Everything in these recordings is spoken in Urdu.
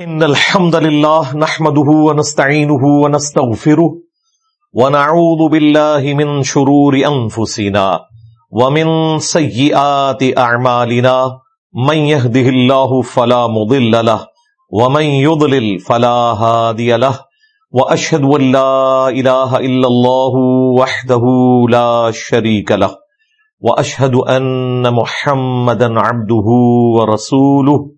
إن الحمد لله نحمده ونستعينه ونستغفره ونعوذ بالله من شرور أنفسنا ومن سيئات أعمالنا من يهده الله فلا مضل له ومن يضلل فلا هادي له وأشهد أن لا إله إلا الله وحده لا شريك له وأشهد أن محمدا عبده ورسوله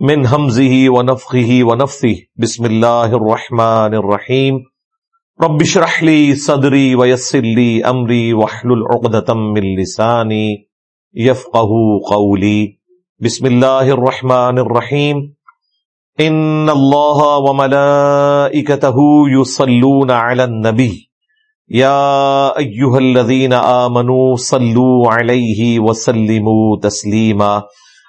من همزه ونفخه ونفثه. بسم الله الرحمن الرحيم. رب اشرح لي صدري ويسر لي امري واحلل عقدة من لساني يفقهوا قولي. بسم الله الرحمن الرحيم. ان الله وملائكته يصلون على النبي. يا ايها الذين امنوا صلوا عليه وسلموا تسليما.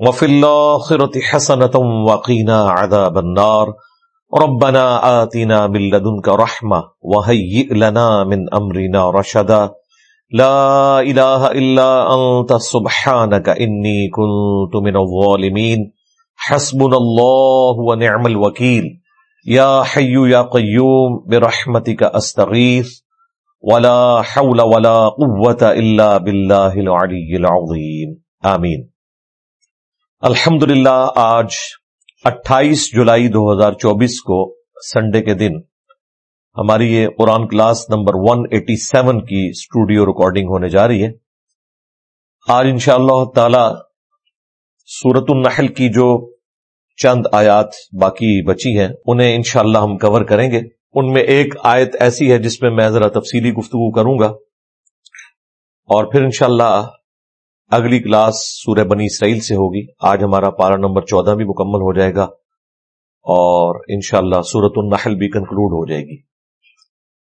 وفي الآخرة حسنة وقنا عذاب النار. ربنا آتنا من لدنك رحمة وهيئ لنا من أمرنا رشدا. لا إله إلا أنت سبحانك إني كنت من الظالمين. حسبنا الله ونعم الوكيل. يا حي يا قيوم، برحمتك أستغيث. ولا حول ولا قوة إلا بالله العلي العظيم. آمين. الحمد للہ آج اٹھائیس جولائی دو ہزار چوبیس کو سنڈے کے دن ہماری یہ Quran class number one eighty seven کی اسٹوڈیو ریکارڈنگ ہونے جا رہی ہے۔ آج ان شاء اللہ تعالی سورت النحل کی جو چند آیات باقی بچی ہیں، انہیں انشاءاللہ ہم کور کریں گے۔ ان میں ایک آیت ایسی ہے جس میں میں ذرا تفصیلی گفتگو کروں گا اور پھر انشاءاللہ اگلی کلاس سورہ بنی اسرائیل سے ہوگی۔ آج ہمارا پارا نمبر چودہ بھی مکمل ہو جائے گا اور انشاءاللہ اللہ سورت النحل بھی کنکلوڈ ہو جائے گی۔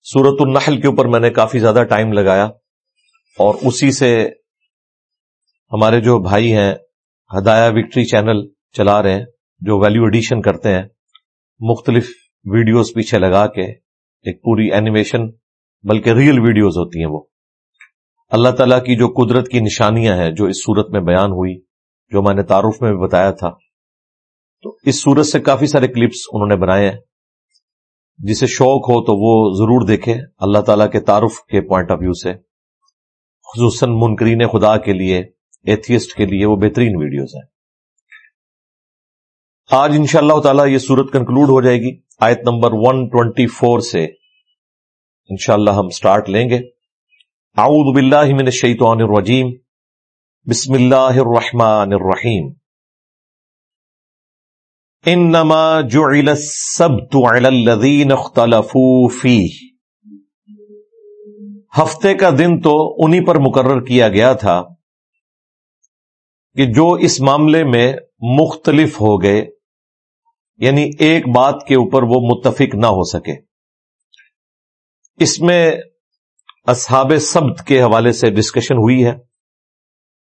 سورت النحل کے اوپر میں نے کافی زیادہ ٹائم لگایا اور اسی سے ہمارے جو بھائی ہیں ہدایا وکٹری چینل چلا رہے ہیں، جو ویلیو ایڈیشن کرتے ہیں، مختلف ویڈیوز پیچھے لگا کے ایک پوری اینیمیشن بلکہ ریئل ویڈیوز ہوتی ہیں وہ۔ اللہ تعالیٰ کی جو قدرت کی نشانیاں ہیں جو اس صورت میں بیان ہوئی، جو میں نے تعارف میں بھی بتایا تھا۔ تو اس صورت سے کافی سارے کلپس انہوں نے بنائے ہیں۔ جسے شوق ہو تو وہ ضرور دیکھے اللہ تعالیٰ کے تعارف کے پوائنٹ آف ویو سے۔ خصوصاً منکرین خدا کے لیے ایتھیسٹ کے لیے وہ بہترین ویڈیوز ہیں۔ آج ان شاء اللہ تعالی یہ صورت کنکلوڈ ہو جائے گی۔ آیت نمبر 124 سے انشاءاللہ ہم سٹارٹ لیں گے۔ اعوذ باللہ من الشیطان الرجیم. بسم اللہ الرحمن الرحیم. انما جعل السبت على الذین اختلفوا فیہ. ہفتے کا دن تو انہی پر مقرر کیا گیا تھا کہ جو اس معاملے میں مختلف ہو گئے یعنی ایک بات کے اوپر وہ متفق نہ ہو سکے۔ اس میں اصحاب سبت کے حوالے سے ڈسکشن ہوئی ہے،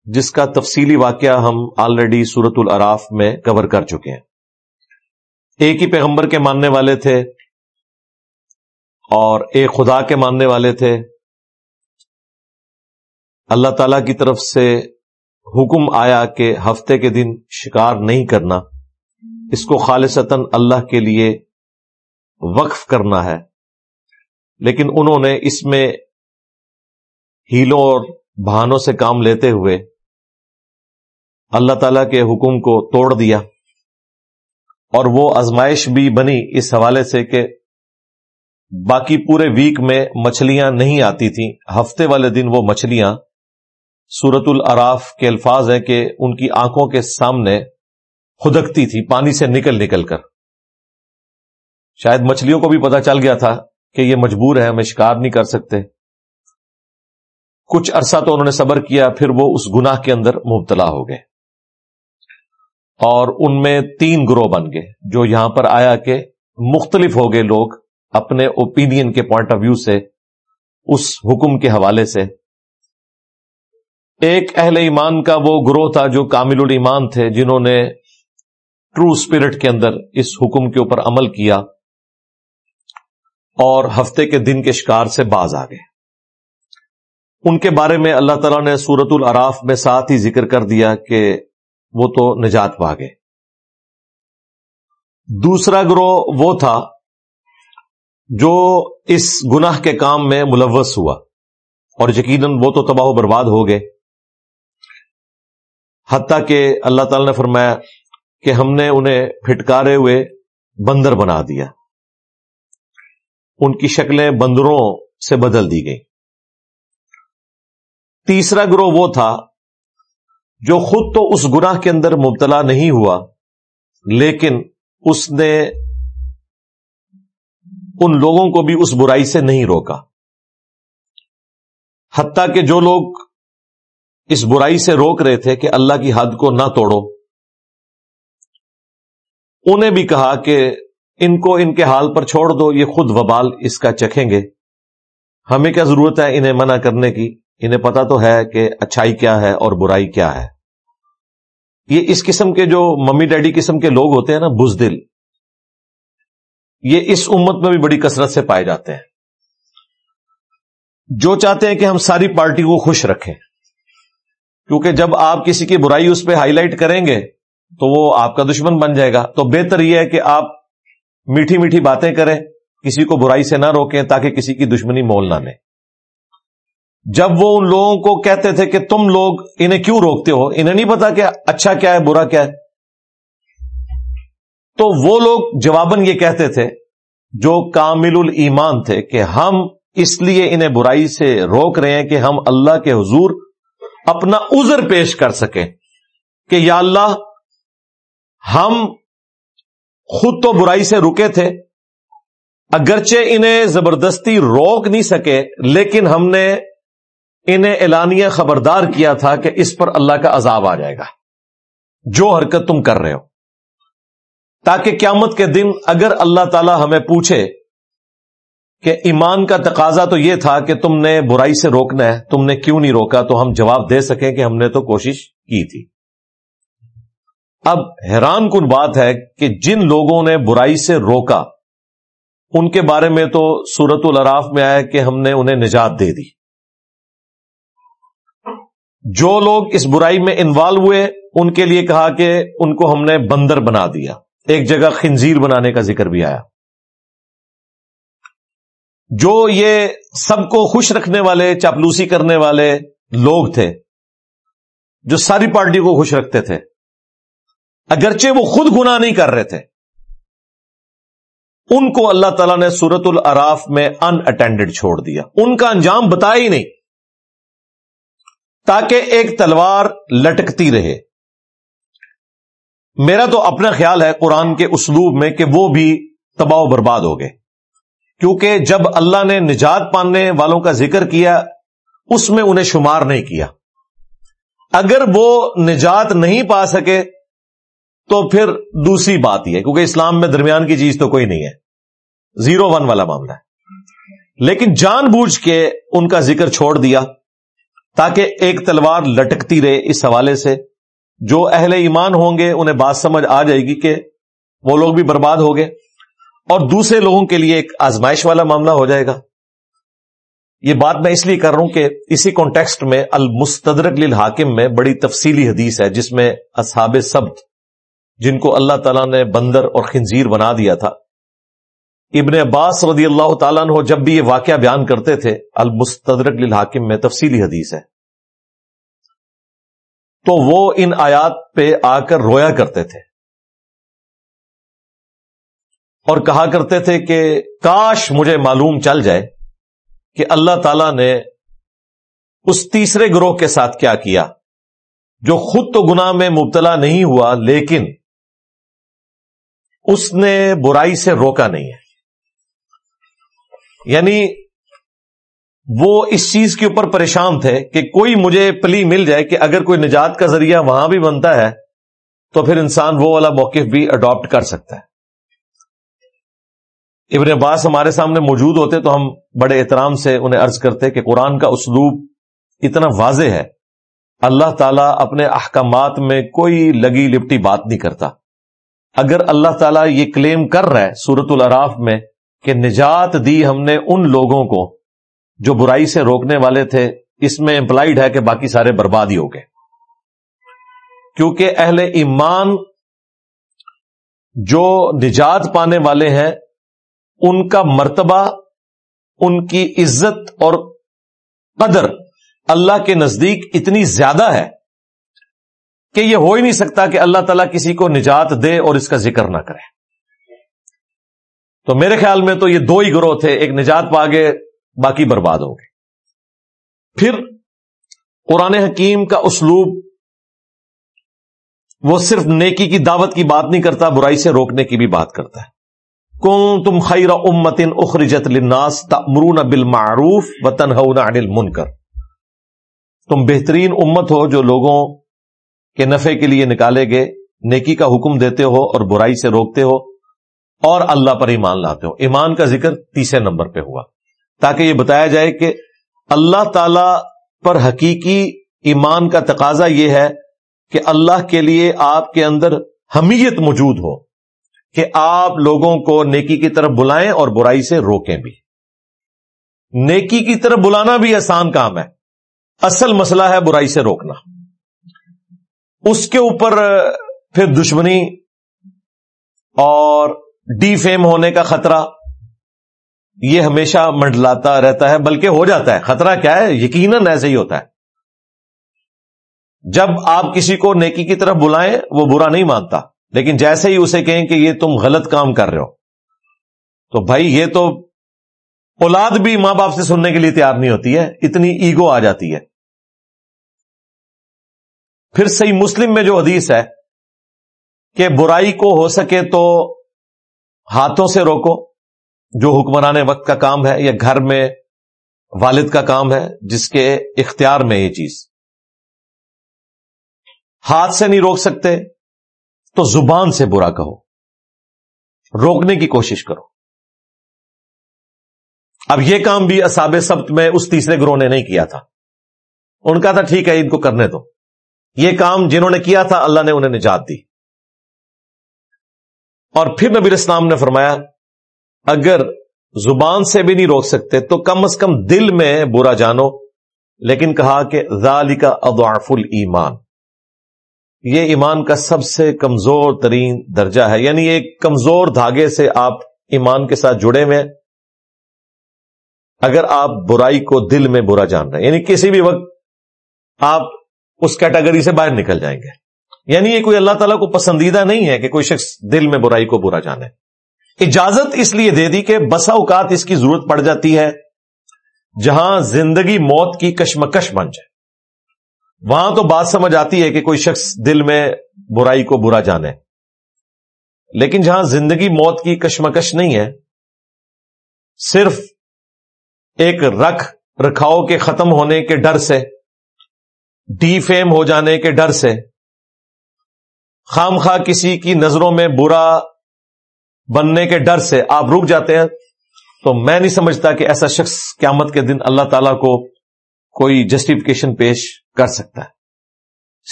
جس کا تفصیلی واقعہ ہم آلریڈی سورت العراف میں کور کر چکے ہیں۔ ایک ہی پیغمبر کے ماننے والے تھے اور ایک خدا کے ماننے والے تھے۔ اللہ تعالی کی طرف سے حکم آیا کہ ہفتے کے دن شکار نہیں کرنا، اس کو خالصتاً اللہ کے لیے وقف کرنا ہے۔ لیکن انہوں نے اس میں ہیلوں اور بہانوں سے کام لیتے ہوئے اللہ تعالی کے حکم کو توڑ دیا اور وہ ازمائش بھی بنی اس حوالے سے کہ باقی پورے ویک میں مچھلیاں نہیں آتی تھیں۔ ہفتے والے دن وہ مچھلیاں سورت العراف کے الفاظ ہیں کہ ان کی آنکھوں کے سامنے خدکتی تھی، پانی سے نکل نکل کر۔ شاید مچھلیوں کو بھی پتا چل گیا تھا کہ یہ مجبور ہے ہمیں شکار نہیں کر سکتے۔ کچھ عرصہ تو انہوں نے صبر کیا، پھر وہ اس گناہ کے اندر مبتلا ہو گئے۔ اور ان میں تین گروہ بن گئے، جو یہاں پر آیا کہ مختلف ہو گئے لوگ اپنے اوپینین کے پوائنٹ آف ویو سے، اس حکم کے حوالے سے۔ ایک اہل ایمان کا وہ گروہ تھا جو کامل الایمان تھے، جنہوں نے ٹرو اسپرٹ کے اندر اس حکم کے اوپر عمل کیا اور ہفتے کے دن کے شکار سے باز آ گئے۔ ان کے بارے میں اللہ تعالیٰ نے سورت العراف میں ساتھ ہی ذکر کر دیا کہ وہ تو نجات پا گئے۔ دوسرا گروہ وہ تھا جو اس گناہ کے کام میں ملوث ہوا اور یقیناً وہ تو تباہ و برباد ہو گئے۔ حتیٰ کہ اللہ تعالی نے فرمایا کہ ہم نے انہیں پھٹکارے ہوئے بندر بنا دیا۔ ان کی شکلیں بندروں سے بدل دی گئی تیسرا گروہ وہ تھا جو خود تو اس گناہ کے اندر مبتلا نہیں ہوا، لیکن اس نے ان لوگوں کو بھی اس برائی سے نہیں روکا۔ حتیٰ کہ جو لوگ اس برائی سے روک رہے تھے کہ اللہ کی حد کو نہ توڑو، انہیں بھی کہا کہ ان کو ان کے حال پر چھوڑ دو، یہ خود وبال اس کا چکھیں گے۔ ہمیں کیا ضرورت ہے انہیں منع کرنے کی؟ انہیں پتا تو ہے کہ اچھائی کیا ہے اور برائی کیا ہے۔ یہ اس قسم کے جو ممی ڈیڈی قسم کے لوگ ہوتے ہیں نا، بزدل، یہ اس امت میں بھی بڑی کثرت سے پائے جاتے ہیں۔ جو چاہتے ہیں کہ ہم ساری پارٹی کو خوش رکھیں، کیونکہ جب آپ کسی کی برائی اس پہ ہائی لائٹ کریں گے تو وہ آپ کا دشمن بن جائے گا۔ تو بہتر یہ ہے کہ آپ میٹھی میٹھی باتیں کریں، کسی کو برائی سے نہ روکیں تاکہ کسی کی دشمنی مول نہ لیں جب وہ ان لوگوں کو کہتے تھے کہ تم لوگ انہیں کیوں روکتے ہو؟ انہیں نہیں پتا کہ اچھا کیا ہے، برا کیا ہے؟ تو وہ لوگ جواباً یہ کہتے تھے، جو کامل الایمان تھے کہ ہم اس لیے انہیں برائی سے روک رہے ہیں کہ ہم اللہ کے حضور اپنا عذر پیش کر سکیں کہ یا اللہ، ہم خود تو برائی سے رکے تھے، اگرچہ انہیں زبردستی روک نہیں سکے، لیکن ہم نے انہیں اعلانیہ خبردار کیا تھا کہ اس پر اللہ کا عذاب آ جائے گا۔ جو حرکت تم کر رہے ہو۔ تاکہ قیامت کے دن اگر اللہ تعالی ہمیں پوچھے کہ ایمان کا تقاضا تو یہ تھا کہ تم نے برائی سے روکنا ہے، تم نے کیوں نہیں روکا، تو ہم جواب دے سکیں کہ ہم نے تو کوشش کی تھی۔ اب حیران کن بات ہے کہ جن لوگوں نے برائی سے روکا، ان کے بارے میں تو سورت العراف میں آیا کہ ہم نے انہیں نجات دے دی۔ جو لوگ اس برائی میں انوالو ہوئے، ان کے لیے کہا کہ ان کو ہم نے بندر بنا دیا۔ ایک جگہ خنزیر بنانے کا ذکر بھی آیا۔ جو یہ سب کو خوش رکھنے والے، چاپلوسی کرنے والے لوگ تھے، جو ساری پارٹی کو خوش رکھتے تھے، اگرچہ وہ خود گناہ نہیں کر رہے تھے، ان کو اللہ تعالیٰ نے سورت العراف میں ان اٹینڈڈ چھوڑ دیا۔ ان کا انجام بتایا ہی نہیں۔ تاکہ ایک تلوار لٹکتی رہے۔ میرا تو اپنا خیال ہے قرآن کے اسلوب میں کہ وہ بھی تباہ و برباد ہو گئے۔ کیونکہ جب اللہ نے نجات پانے والوں کا ذکر کیا، اس میں انہیں شمار نہیں کیا۔ اگر وہ نجات نہیں پا سکے، تو پھر دوسری بات ہی ہے، کیونکہ اسلام میں درمیان کی چیز تو کوئی نہیں ہے۔ زیرو ون والا معاملہ ہے۔ لیکن جان بوجھ کے ان کا ذکر چھوڑ دیا۔ تاکہ ایک تلوار لٹکتی رہے اس حوالے سے۔ جو اہل ایمان ہوں گے، انہیں بات سمجھ آ جائے گی کہ وہ لوگ بھی برباد ہو گئے۔ اور دوسرے لوگوں کے لیے ایک آزمائش والا معاملہ ہو جائے گا۔ یہ بات میں اس لیے کر رہا ہوں کہ اسی کانٹیکسٹ میں المستدرک للحاکم میں بڑی تفصیلی حدیث ہے، جس میں اصحاب سبت، جن کو اللہ تعالیٰ نے بندر اور خنزیر بنا دیا تھا۔ ابن عباس رضی اللہ تعالیٰ نے جب بھی یہ واقعہ بیان کرتے تھے، المستدرک للحاکم میں تفصیلی حدیث ہے۔ تو وہ ان آیات پہ آ کر رویا کرتے تھے۔ اور کہا کرتے تھے کہ کاش مجھے معلوم چل جائے کہ اللہ تعالی نے اس تیسرے گروہ کے ساتھ کیا کیا، جو خود تو گناہ میں مبتلا نہیں ہوا، لیکن اس نے برائی سے روکا نہیں ہے۔ یعنی وہ اس چیز کے اوپر پریشان تھے کہ کوئی مجھے پلی مل جائے کہ اگر کوئی نجات کا ذریعہ وہاں بھی بنتا ہے تو پھر انسان وہ والا موقف بھی اڈاپٹ کر سکتا ہے۔ ابن عباس ہمارے سامنے موجود ہوتے تو ہم بڑے احترام سے انہیں ارض کرتے کہ قرآن کا اسلوب اتنا واضح ہے۔ اللہ تعالیٰ اپنے احکامات میں کوئی لگی لپٹی بات نہیں کرتا۔ اگر اللہ تعالیٰ یہ کلیم کر رہا ہے سورت العراف میں کہ نجات دی ہم نے ان لوگوں کو جو برائی سے روکنے والے تھے، اس میں امپلائڈ ہے کہ باقی سارے برباد ہی ہو گئے۔ کیونکہ اہل ایمان جو نجات پانے والے ہیں، ان کا مرتبہ، ان کی عزت اور قدر اللہ کے نزدیک اتنی زیادہ ہے کہ یہ ہو ہی نہیں سکتا کہ اللہ تعالیٰ کسی کو نجات دے اور اس کا ذکر نہ کرے۔ تو میرے خیال میں تو یہ دو ہی گروہ تھے، ایک نجات پا گئے، باقی برباد ہو گئے۔ پھر قرآن حکیم کا اسلوب، وہ صرف نیکی کی دعوت کی بات نہیں کرتا، برائی سے روکنے کی بھی بات کرتا ہے۔ کون تم خیر امتن اخرجت لناس تمرون بل معروف و تنہا منکر تم بہترین امت ہو جو لوگوں کے نفے کے لیے نکالے گئے، نیکی کا حکم دیتے ہو اور برائی سے روکتے ہو۔ اور اللہ پر ایمان لاتے ہو۔ ایمان کا ذکر تیسرے نمبر پہ ہوا۔ تاکہ یہ بتایا جائے کہ اللہ تعالی پر حقیقی ایمان کا تقاضا یہ ہے کہ اللہ کے لیے آپ کے اندر حمیت موجود ہو کہ آپ لوگوں کو نیکی کی طرف بلائیں اور برائی سے روکیں بھی۔ نیکی کی طرف بلانا بھی آسان کام ہے۔ اصل مسئلہ ہے برائی سے روکنا۔ اس کے اوپر پھر دشمنی اور ڈی فیم ہونے کا خطرہ یہ ہمیشہ منڈلاتا رہتا ہے، بلکہ ہو جاتا ہے۔ خطرہ کیا ہے؟ یقیناً ایسے ہی ہوتا ہے۔ جب آپ کسی کو نیکی کی طرف بلائیں، وہ برا نہیں مانتا۔ لیکن جیسے ہی اسے کہیں کہ یہ تم غلط کام کر رہے ہو، تو بھائی یہ تو اولاد بھی ماں باپ سے سننے کے لیے تیار نہیں ہوتی ہے، اتنی ایگو آ جاتی ہے۔ پھر صحیح مسلم میں جو حدیث ہے کہ برائی کو ہو سکے تو ہاتھوں سے روکو، جو حکمران وقت کا کام ہے یا گھر میں والد کا کام ہے، جس کے اختیار میں یہ چیز۔ ہاتھ سے نہیں روک سکتے، تو زبان سے برا کہو۔ روکنے کی کوشش کرو۔ اب یہ کام بھی اصاب سبت میں اس تیسرے گروہ نے نہیں کیا تھا۔ ان کا تھا، ٹھیک ہے، ان کو کرنے دو۔ یہ کام جنہوں نے کیا تھا، اللہ نے انہیں نجات دی۔ اور پھر نبی اسلام نے فرمایا، اگر زبان سے بھی نہیں روک سکتے تو کم از کم دل میں برا جانو۔ لیکن کہا کہ ذالی کا اضعف المان یہ ایمان کا سب سے کمزور ترین درجہ ہے۔ یعنی ایک کمزور دھاگے سے آپ ایمان کے ساتھ جڑے ہوئے اگر آپ برائی کو دل میں برا جان رہے ہیں یعنی کسی بھی وقت آپ اس کیٹیگری سے باہر نکل جائیں گے۔ یعنی یہ کوئی اللہ تعالیٰ کو پسندیدہ نہیں ہے کہ کوئی شخص دل میں برائی کو برا جانے۔ اجازت اس لیے دے دی کہ بسا اوقات اس کی ضرورت پڑ جاتی ہے، جہاں زندگی موت کی کشمکش بن جائے۔ وہاں تو بات سمجھ آتی ہے کہ کوئی شخص دل میں برائی کو برا جانے۔ لیکن جہاں زندگی موت کی کشمکش نہیں ہے، صرف ایک رکھ رکھاؤ کے ختم ہونے کے ڈر سے، ڈی فیم ہو جانے کے ڈر سے خام خواہ کسی کی نظروں میں برا بننے کے ڈر سے آپ رک جاتے ہیں، تو میں نہیں سمجھتا کہ ایسا شخص قیامت کے دن اللہ تعالی کو کوئی جسٹیفکیشن پیش کر سکتا ہے۔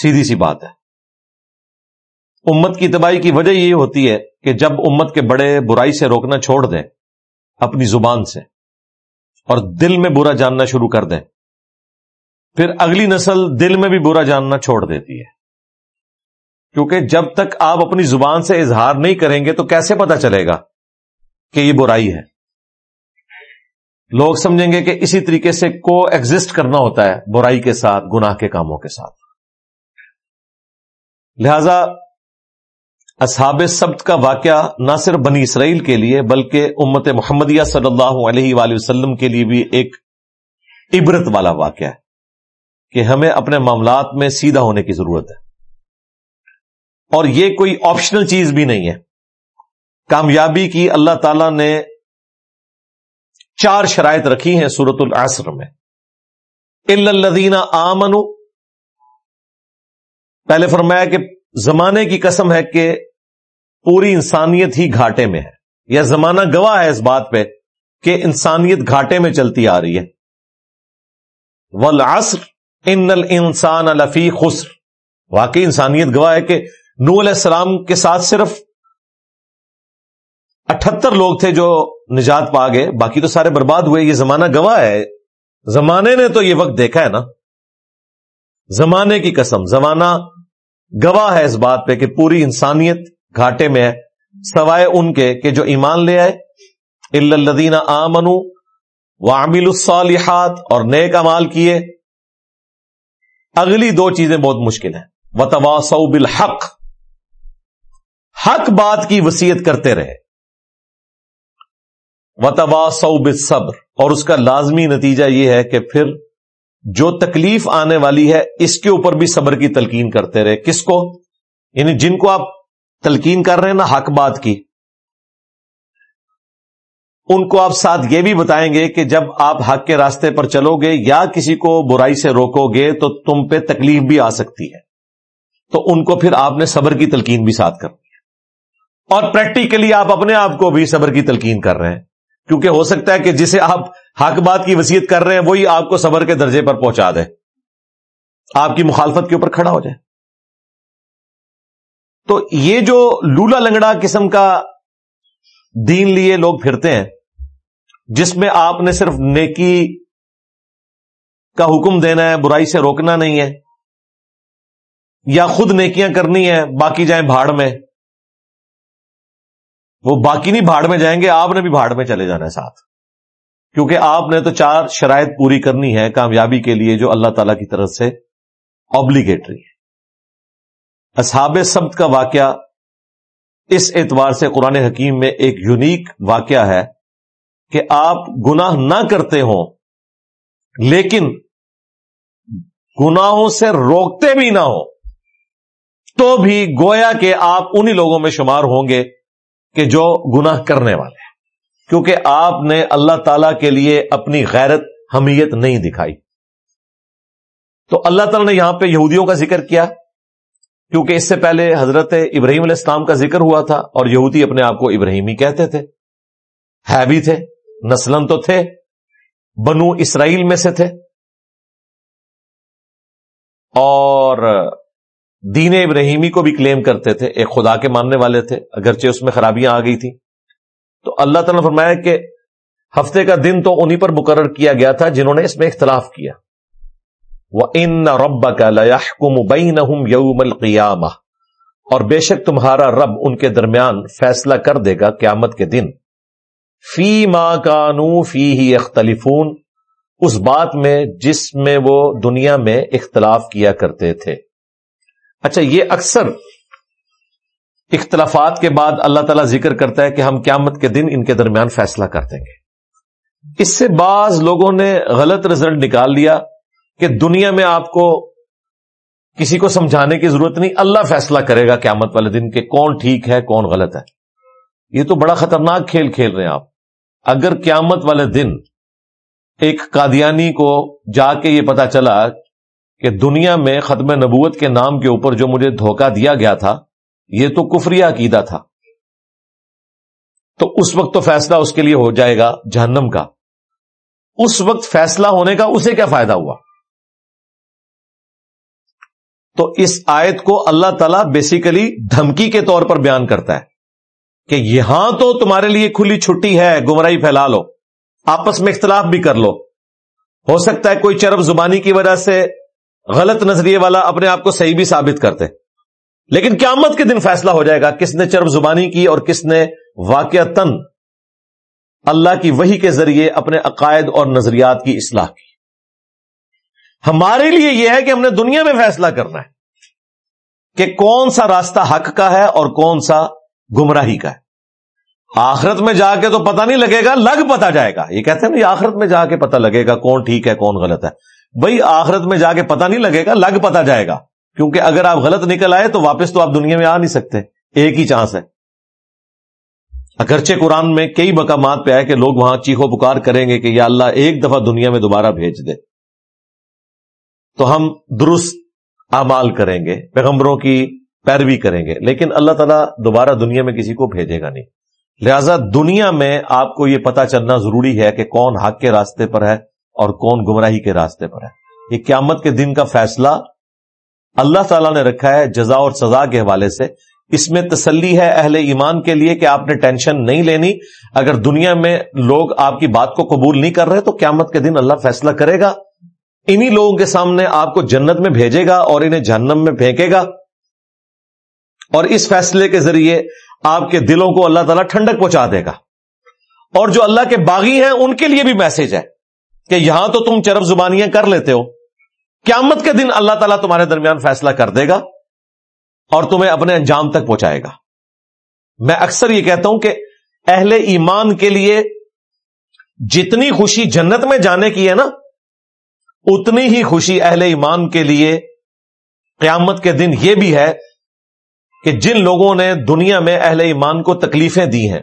سیدھی سی بات ہے۔ امت کی تباہی کی وجہ یہ ہوتی ہے کہ جب امت کے بڑے برائی سے روکنا چھوڑ دیں، اپنی زبان سے، اور دل میں برا جاننا شروع کر دیں، پھر اگلی نسل دل میں بھی برا جاننا چھوڑ دیتی ہے۔ کیونکہ جب تک آپ اپنی زبان سے اظہار نہیں کریں گے تو کیسے پتا چلے گا کہ یہ برائی ہے؟ لوگ سمجھیں گے کہ اسی طریقے سے کو ایگزٹ کرنا ہوتا ہے برائی کے ساتھ، گناہ کے کاموں کے ساتھ۔ لہذا اصحاب سبت کا واقعہ نہ صرف بنی اسرائیل کے لیے، بلکہ امت محمدیہ صلی اللہ علیہ وآلہ وسلم کے لیے بھی ایک عبرت والا واقعہ ہے کہ ہمیں اپنے معاملات میں سیدھا ہونے کی ضرورت ہے۔ اور یہ کوئی آپشنل چیز بھی نہیں ہے۔ کامیابی کی اللہ تعالی نے چار شرائط رکھی ہیں سورت العصر میں۔ الدینہ آمن پہلے فرمایا کہ زمانے کی قسم ہے کہ پوری انسانیت ہی گھاٹے میں ہے۔ یا زمانہ گواہ ہے اس بات پہ کہ انسانیت گھاٹے میں چلتی آ رہی ہے۔ ولاسر ان انسان الفی خسر۔ واقعی انسانیت گواہ ہے کہ نو علیہ السلام کے ساتھ صرف اٹھتر لوگ تھے جو نجات پا گئے، باقی تو سارے برباد ہوئے۔ یہ زمانہ گواہ ہے۔ زمانے نے تو یہ وقت دیکھا ہے نا۔ زمانے کی قسم، زمانہ گواہ ہے اس بات پہ کہ پوری انسانیت گھاٹے میں ہے، سوائے ان کے کہ جو ایمان لے آئے۔ الدین آمن وامل الصالحات اور نیک امال کیے۔ اگلی دو چیزیں بہت مشکل ہیں۔ وتوا بالحق حق بات کی وسیعت کرتے رہے۔ وتوا صبر اور اس کا لازمی نتیجہ یہ ہے کہ پھر جو تکلیف آنے والی ہے، اس کے اوپر بھی صبر کی تلقین کرتے رہے۔ کس کو؟ یعنی جن کو آپ تلقین کر رہے ہیں نا حق بات کی۔ ان کو آپ ساتھ یہ بھی بتائیں گے کہ جب آپ حق کے راستے پر چلو گے یا کسی کو برائی سے روکو گے، تو تم پہ تکلیف بھی آ سکتی ہے۔ تو ان کو پھر آپ نے صبر کی تلقین بھی ساتھ کرنی ہے اور پریکٹیکلی آپ اپنے آپ کو بھی صبر کی تلقین کر رہے ہیں۔ کیونکہ ہو سکتا ہے کہ جسے آپ حق بات کی وسیعت کر رہے ہیں، وہی آپ کو صبر کے درجے پر پہنچا دے۔ آپ کی مخالفت کے اوپر کھڑا ہو جائے تو یہ جو لولا لنگڑا قسم کا دین لیے لوگ پھرتے ہیں، جس میں آپ نے صرف نیکی کا حکم دینا ہے، برائی سے روکنا نہیں ہے، یا خود نیکیاں کرنی ہے باقی جائیں بھاڑ میں۔ وہ باقی نہیں بھاڑ میں جائیں گے، آپ نے بھی بھاڑ میں چلے جانا ہے ساتھ۔ کیونکہ آپ نے تو چار شرائط پوری کرنی ہے کامیابی کے لیے جو اللہ تعالی کی طرف سے آبلیگیٹری ہے۔ اصحاب سبت کا واقعہ اس اعتبار سے قرآن حکیم میں ایک یونیک واقعہ ہے کہ آپ گناہ نہ کرتے ہوں، لیکن گناہوں سے روکتے بھی نہ ہو تو بھی گویا کہ آپ انہی لوگوں میں شمار ہوں گے۔ کہ جو گناہ کرنے والے ہیں۔ کیونکہ آپ نے اللہ تعالی کے لیے اپنی غیرت، حمیت نہیں دکھائی۔ تو اللہ تعالی نے یہاں پہ یہودیوں کا ذکر کیا، کیونکہ اس سے پہلے حضرت ابراہیم علیہ السلام کا ذکر ہوا تھا اور یہودی اپنے آپ کو ابراہیمی کہتے تھے۔ ہے بھی تھے نسلن تو تھے، بنو اسرائیل میں سے تھے۔ اور دین ابراہیمی کو بھی کلیم کرتے تھے، ایک خدا کے ماننے والے تھے، اگرچہ اس میں خرابیاں آ گئی تھی تو اللہ تعالیٰ نے فرمایا کہ ہفتے کا دن تو انہی پر مقرر کیا گیا تھا جنہوں نے اس میں اختلاف کیا۔ وہ ان رب کا یوم القیامہ اور بے شک تمہارا رب ان کے درمیان فیصلہ کر دے گا قیامت کے دن۔ فی ماں کانو فی ہی اختلفون اس بات میں، جس میں وہ دنیا میں اختلاف کیا کرتے تھے۔ اچھا یہ اکثر اختلافات کے بعد اللہ تعالیٰ ذکر کرتا ہے کہ ہم قیامت کے دن ان کے درمیان فیصلہ کر دیں گے۔ اس سے بعض لوگوں نے غلط رزلٹ نکال لیا کہ دنیا میں آپ کو کسی کو سمجھانے کی ضرورت نہیں، اللہ فیصلہ کرے گا قیامت والے دن کہ کون ٹھیک ہے، کون غلط ہے۔ یہ تو بڑا خطرناک کھیل کھیل رہے ہیں آپ۔ اگر قیامت والے دن ایک قادیانی کو جا کے یہ پتا چلا کہ دنیا میں ختم نبوت کے نام کے اوپر جو مجھے دھوکہ دیا گیا تھا، یہ تو کفری عقیدہ تھا۔ تو اس وقت تو فیصلہ اس کے لیے ہو جائے گا جہنم کا۔ اس وقت فیصلہ ہونے کا اسے کیا فائدہ ہوا؟ تو اس آیت کو اللہ تعالی بیسیکلی دھمکی کے طور پر بیان کرتا ہے کہ یہاں تو تمہارے لیے کھلی چھٹی ہے، گمراہی پھیلا لو، آپس میں اختلاف بھی کر لو۔ ہو سکتا ہے کوئی چرب زبانی کی وجہ سے غلط نظریے والا اپنے آپ کو صحیح بھی ثابت کرتے لیکن قیامت کے دن فیصلہ ہو جائے گا کس نے چرب زبانی کی اور کس نے واقع تن اللہ کی وہی کے ذریعے اپنے عقائد اور نظریات کی اصلاح کی۔ ہمارے لیے یہ ہے کہ ہم نے دنیا میں فیصلہ کرنا ہے کہ کون سا راستہ حق کا ہے اور کون سا گمراہی کا ہے۔ آخرت میں جا کے تو پتہ نہیں لگے گا، لگ پتا جائے گا۔ یہ کہتے ہیں نا آخرت میں جا کے پتہ لگے گا کون ٹھیک ہے، کون غلط ہے۔ بھائی آخرت میں جا کے پتہ نہیں لگے گا، لگ پتا جائے گا۔ کیونکہ اگر آپ غلط نکل آئے تو واپس تو آپ دنیا میں آ نہیں سکتے۔ ایک ہی چانس ہے۔ اگرچہ قرآن میں کئی مقامات پہ آئے کہ لوگ وہاں چیخو پکار کریں گے کہ یا اللہ ایک دفعہ دنیا میں دوبارہ بھیج دے۔ تو ہم درست اعمال کریں گے، پیغمبروں کی پیروی کریں گے۔ لیکن اللہ تعالیٰ دوبارہ دنیا میں کسی کو بھیجے گا نہیں۔ لہذا دنیا میں آپ کو یہ پتا چلنا ضروری ہے کہ کون حق کے راستے پر ہے۔ اور کون گمراہی کے راستے پر ہے۔ یہ قیامت کے دن کا فیصلہ اللہ تعالیٰ نے رکھا ہے جزا اور سزا کے حوالے سے۔ اس میں تسلی ہے اہل ایمان کے لیے کہ آپ نے ٹینشن نہیں لینی۔ اگر دنیا میں لوگ آپ کی بات کو قبول نہیں کر رہے تو قیامت کے دن اللہ فیصلہ کرے گا۔ انہی لوگوں کے سامنے آپ کو جنت میں بھیجے گا اور انہیں جہنم میں پھینکے گا۔ اور اس فیصلے کے ذریعے آپ کے دلوں کو اللہ تعالیٰ ٹھنڈک پہنچا دے گا۔ اور جو اللہ کے باغی ہیں ان کے لیے بھی میسج ہے۔ کہ یہاں تو تم چرب زبانیاں کر لیتے ہو۔ قیامت کے دن اللہ تعالیٰ تمہارے درمیان فیصلہ کر دے گا اور تمہیں اپنے انجام تک پہنچائے گا۔ میں اکثر یہ کہتا ہوں کہ اہل ایمان کے لیے جتنی خوشی جنت میں جانے کی ہے نا، اتنی ہی خوشی اہل ایمان کے لیے قیامت کے دن یہ بھی ہے کہ جن لوگوں نے دنیا میں اہل ایمان کو تکلیفیں دی ہیں۔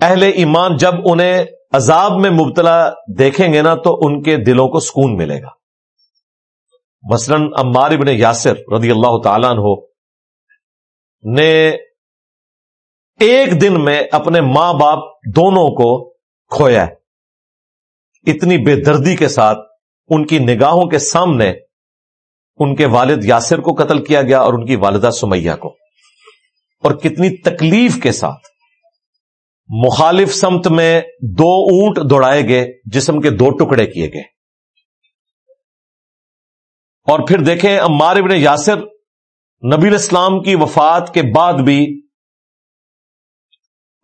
اہل ایمان جب انہیں عذاب میں مبتلا دیکھیں گے نا تو ان کے دلوں کو سکون ملے گا۔ مثلا عمار ابن یاسر رضی اللہ تعالیٰ عنہ نے ایک دن میں اپنے ماں باپ دونوں کو کھویا ہے۔ اتنی بے دردی کے ساتھ ان کی نگاہوں کے سامنے ان کے والد یاسر کو قتل کیا گیا اور ان کی والدہ سمیہ کو۔ اور کتنی تکلیف کے ساتھ مخالف سمت میں دو اونٹ دوڑائے گئے، جسم کے دو ٹکڑے کیے گئے۔ اور پھر دیکھیں، عمار ابن یاسر نبی الاسلام کی وفات کے بعد بھی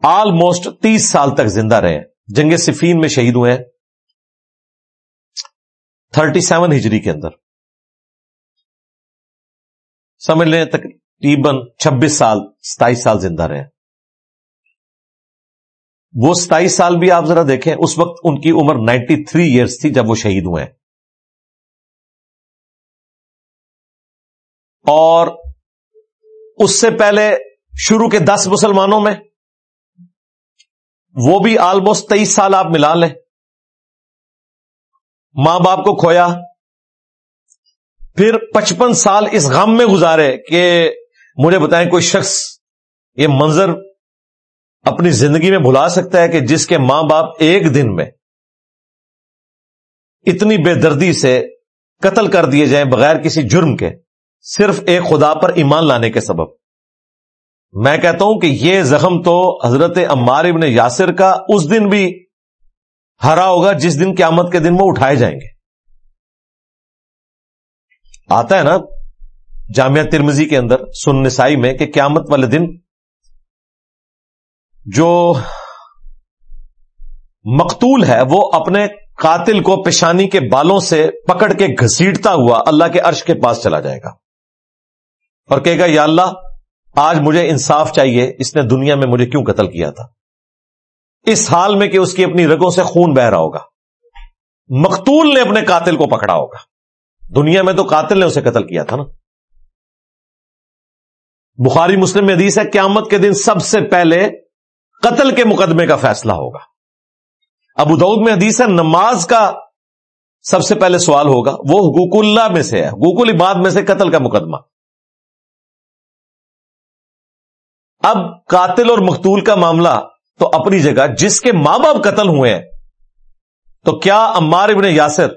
آلموسٹ تیس سال تک زندہ رہے۔ جنگ صفین میں شہید ہوئے۔ تھرٹی سیون ہجری کے اندر۔ سمجھ لیں، تقریباً چھبیس سال، ستائیس سال زندہ رہے۔ وہ ستائیس سال بھی آپ ذرا دیکھیں، اس وقت ان کی عمر نائنٹی تھری ایئرس تھی جب وہ شہید ہوئے اور اس سے پہلے شروع کے دس مسلمانوں میں وہ بھی آلموسٹ تیئیس سال آپ ملا لیں۔ ماں باپ کو کھویا۔ پھر پچپن سال اس غم میں گزارے کہ مجھے بتائیں کوئی شخص یہ منظر اپنی زندگی میں بھلا سکتا ہے کہ جس کے ماں باپ ایک دن میں اتنی بے دردی سے قتل کر دیے جائیں بغیر کسی جرم کے، صرف ایک خدا پر ایمان لانے کے سبب۔ میں کہتا ہوں کہ یہ زخم تو حضرت عمار ابن یاسر کا اس دن بھی ہرا ہوگا جس دن قیامت کے دن وہ اٹھائے جائیں گے۔ آتا ہے نا جامعہ ترمزی کے اندر سن نسائی میں کہ قیامت والے دن جو مقتول ہے، وہ اپنے قاتل کو پیشانی کے بالوں سے پکڑ کے گھسیٹتا ہوا اللہ کے عرش کے پاس چلا جائے گا۔ اور کہے گا، یا اللہ، آج مجھے انصاف چاہیے، اس نے دنیا میں مجھے کیوں قتل کیا تھا؟ اس حال میں کہ اس کی اپنی رگوں سے خون بہ رہا ہوگا۔ مقتول نے اپنے قاتل کو پکڑا ہوگا۔ دنیا میں تو قاتل نے اسے قتل کیا تھا نا۔ بخاری مسلم میں حدیث ہے، قیامت کے دن سب سے پہلے قتل کے مقدمے کا فیصلہ ہوگا۔ ابو دعود میں حدیث ہے، نماز کا سب سے پہلے سوال ہوگا۔ وہ حقوق اللہ میں سے ہے، حقوق العباد میں سے قتل کا مقدمہ۔ اب قاتل اور مقتول کا معاملہ تو اپنی جگہ، جس کے ماں باپ قتل ہوئے ہیں، تو کیا عمار ابن یاسر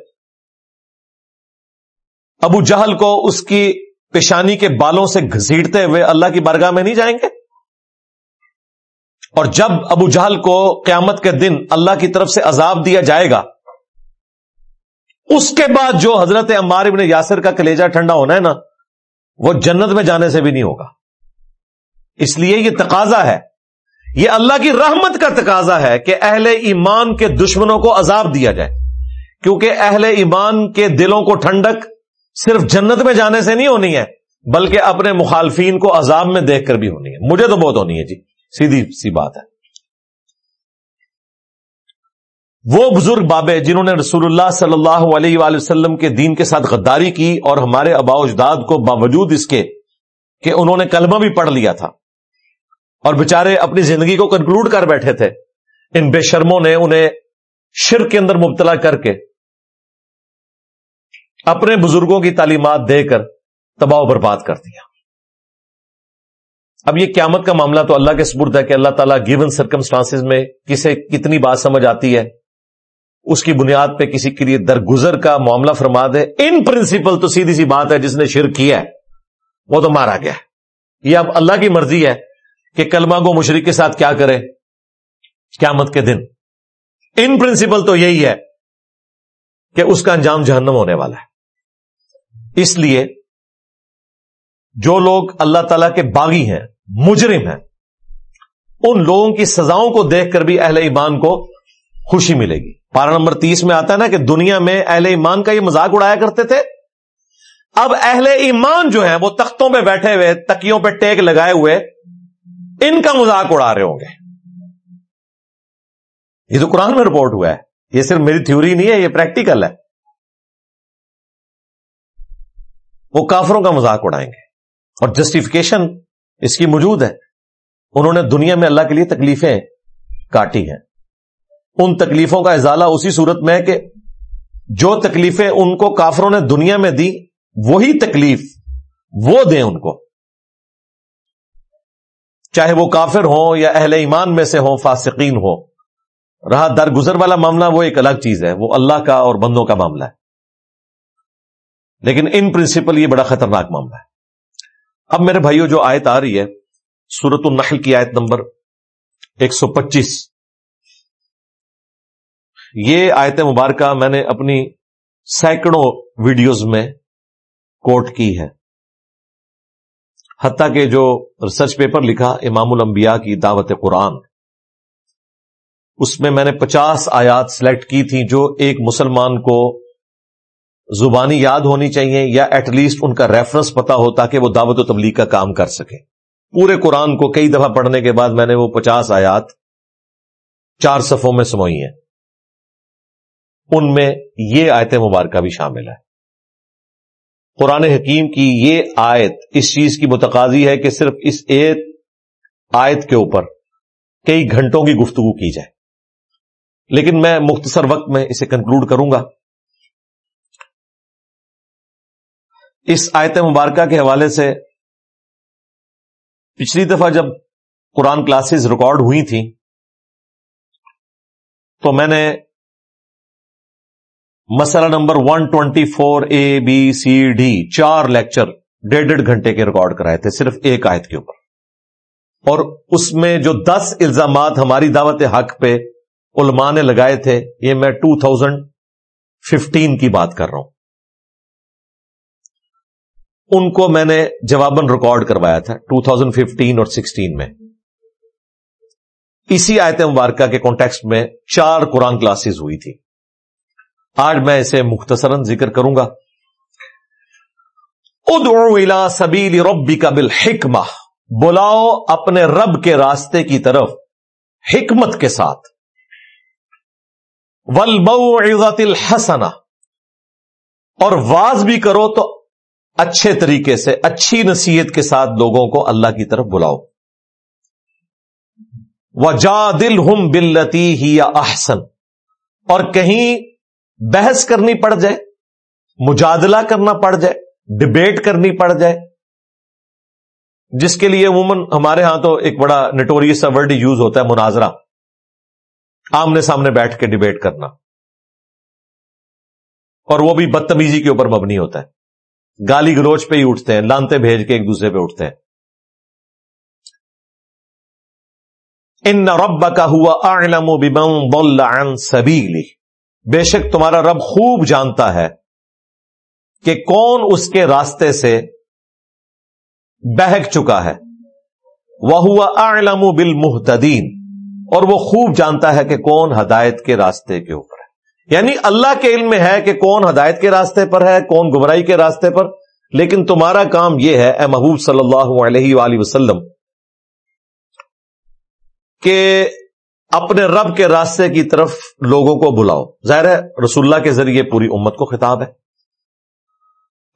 ابو جہل کو اس کی پیشانی کے بالوں سے گھسیٹتے ہوئے اللہ کی برگاہ میں نہیں جائیں گے؟ اور جب ابو جہل کو قیامت کے دن اللہ کی طرف سے عذاب دیا جائے گا، اس کے بعد جو حضرت عمار ابن یاسر کا کلیجہ ٹھنڈا ہونا ہے نا، وہ جنت میں جانے سے بھی نہیں ہوگا۔ اس لیے یہ تقاضا ہے، یہ اللہ کی رحمت کا تقاضا ہے کہ اہل ایمان کے دشمنوں کو عذاب دیا جائے۔ کیونکہ اہل ایمان کے دلوں کو ٹھنڈک صرف جنت میں جانے سے نہیں ہونی ہے، بلکہ اپنے مخالفین کو عذاب میں دیکھ کر بھی ہونی ہے۔ مجھے تو بہت ہونی ہے جی۔ سیدھی سی بات ہے۔ وہ بزرگ بابے جنہوں نے رسول اللہ صلی اللہ علیہ وآلہ وسلم کے دین کے ساتھ غداری کی اور ہمارے ابا اجداد کو باوجود اس کے کہ انہوں نے کلمہ بھی پڑھ لیا تھا اور بےچارے اپنی زندگی کو کنکلوڈ کر بیٹھے تھے، ان بے شرموں نے انہیں شرک کے اندر مبتلا کر کے اپنے بزرگوں کی تعلیمات دے کر تباہ و برباد کر دیا۔ اب یہ قیامت کا معاملہ تو اللہ کے سبرد ہے کہ اللہ تعالیٰ گیون سرکمسٹانس میں کسے کتنی بات سمجھ آتی ہے۔ اس کی بنیاد پہ کسی کے لیے درگزر کا معاملہ فرما دے۔ ان پرنسپل تو سیدھی سی بات ہے، جس نے شرک کیا ہے، وہ تو مارا گیا۔ یہ اب اللہ کی مرضی ہے کہ کلمہ کو مشرق کے ساتھ کیا کرے۔ قیامت کے دن۔ ان پرنسپل تو یہی ہے کہ اس کا انجام جہنم ہونے والا ہے۔ اس لیے جو لوگ اللہ تعالی کے باغی ہیں مجرم ہیں۔ ان لوگوں کی سزاؤں کو دیکھ کر بھی اہل ایمان کو خوشی ملے گی۔ پارا نمبر تیس میں آتا ہے نا کہ دنیا میں اہل ایمان کا یہ مذاق اڑایا کرتے تھے۔ اب اہل ایمان جو ہیں وہ تختوں پہ بیٹھے ہوئے، تکیوں پہ ٹیک لگائے ہوئے، ان کا مذاق اڑا رہے ہوں گے۔ یہ تو قرآن میں رپورٹ ہوا ہے۔ یہ صرف میری تھیوری نہیں ہے، یہ پریکٹیکل ہے۔ وہ کافروں کا مذاق اڑائیں گے۔ اور جسٹیفکیشن اس کی موجود ہے انہوں نے دنیا میں اللہ کے لیے تکلیفیں کاٹی ہیں۔ ان تکلیفوں کا ازالہ اسی صورت میں ہے کہ جو تکلیفیں ان کو کافروں نے دنیا میں دی، وہی تکلیف وہ دیں ان کو۔ چاہے وہ کافر ہوں یا اہل ایمان میں سے ہوں، فاسقین ہو رہا درگزر والا معاملہ وہ ایک الگ چیز ہے، وہ اللہ کا اور بندوں کا معاملہ ہے۔ لیکن ان پرنسپل یہ بڑا خطرناک معاملہ ہے۔ اب میرے بھائیوں جو آیت آ رہی ہے سورت النحل کی آیت نمبر ایک سو پچیس۔ یہ آیت مبارکہ میں نے اپنی سینکڑوں ویڈیوز میں کوٹ کی ہے۔ حتیٰ کہ جو ریسرچ پیپر لکھا امام الانبیاء کی دعوت قرآن۔ اس میں میں نے پچاس آیات سلیکٹ کی تھی جو ایک مسلمان کو زبانی یاد ہونی چاہیے یا ایٹ لیسٹ ان کا ریفرنس پتا ہو تاکہ وہ دعوت و تبلیغ کا کام کر سکے پورے قرآن کو کئی دفعہ پڑھنے کے بعد میں نے وہ پچاس آیات چار صفوں میں سموئی ہیں۔ ان میں یہ آیت مبارکہ بھی شامل ہے قرآن حکیم کی یہ آیت اس چیز کی متقاضی ہے کہ صرف اس ایک آیت کے اوپر کئی گھنٹوں کی گفتگو کی جائے۔ لیکن میں مختصر وقت میں اسے کنکلوڈ کروں گا۔ اس آیت مبارکہ کے حوالے سے پچھلی دفعہ جب قرآن کلاسز ریکارڈ ہوئی تھیں، تو میں نے مسئلہ number one twenty four A B C D چار لیکچر ڈیڑھ ڈیڑھ گھنٹے کے ریکارڈ کرائے تھے، صرف ایک آیت کے اوپر۔ اور اس میں جو دس الزامات ہماری دعوت حق پہ علماء نے لگائے تھے، یہ میں ٹو تھاؤزینڈ ففٹین کی بات کر رہا ہوں۔ ان کو میں نے جواباً ریکارڈ کروایا تھا ٹو تھاؤزینڈ ففٹین اور سکسٹین میں۔ اسی آیت مبارکہ کے کانٹیکسٹ میں چار قرآن کلاسز ہوئی تھی آج میں اسے مختصراً ذکر کروں گا۔ ادعو الى سبیل ربی کا بل بلاؤ اپنے رب کے راستے کی طرف حکمت کے ساتھ۔ ولبوعظت الحسنہ۔ اور واز بھی کرو تو اچھے طریقے سے، اچھی نصیحت کے ساتھ لوگوں کو اللہ کی طرف بلاؤ۔ وجا دل ہم بلتی ہی یا احسن اور کہیں بحث کرنی پڑ جائے، مجادلہ کرنا پڑ جائے، ڈبیٹ کرنی پڑ جائے۔ جس کے لیے عموماً ہمارے ہاں تو ایک بڑا نٹوریس ورڈ یوز ہوتا ہے، مناظرہ۔ آمنے سامنے بیٹھ کے ڈبیٹ کرنا۔ اور وہ بھی بدتمیزی کے اوپر مبنی ہوتا ہے۔ گالی گلوچ پہ ہی اٹھتے ہیں، لانتے بھیج کے ایک دوسرے پہ اٹھتے ہیں۔ ان رب کا ہوا آلم عن سبیلی۔ بے شک تمہارا رب خوب جانتا ہے کہ کون اس کے راستے سے بہک چکا ہے۔ وہ ہوا علم بل اور وہ خوب جانتا ہے کہ کون ہدایت کے راستے کے اوپر۔ یعنی اللہ کے علم میں ہے کہ کون ہدایت کے راستے پر ہے، کون گمراہی کے راستے پر۔ لیکن تمہارا کام یہ ہے، اے محبوب صلی اللہ علیہ وآلہ وسلم، کہ اپنے رب کے راستے کی طرف لوگوں کو بلاؤ۔ ظاہر ہے، رسول اللہ کے ذریعے پوری امت کو خطاب ہے۔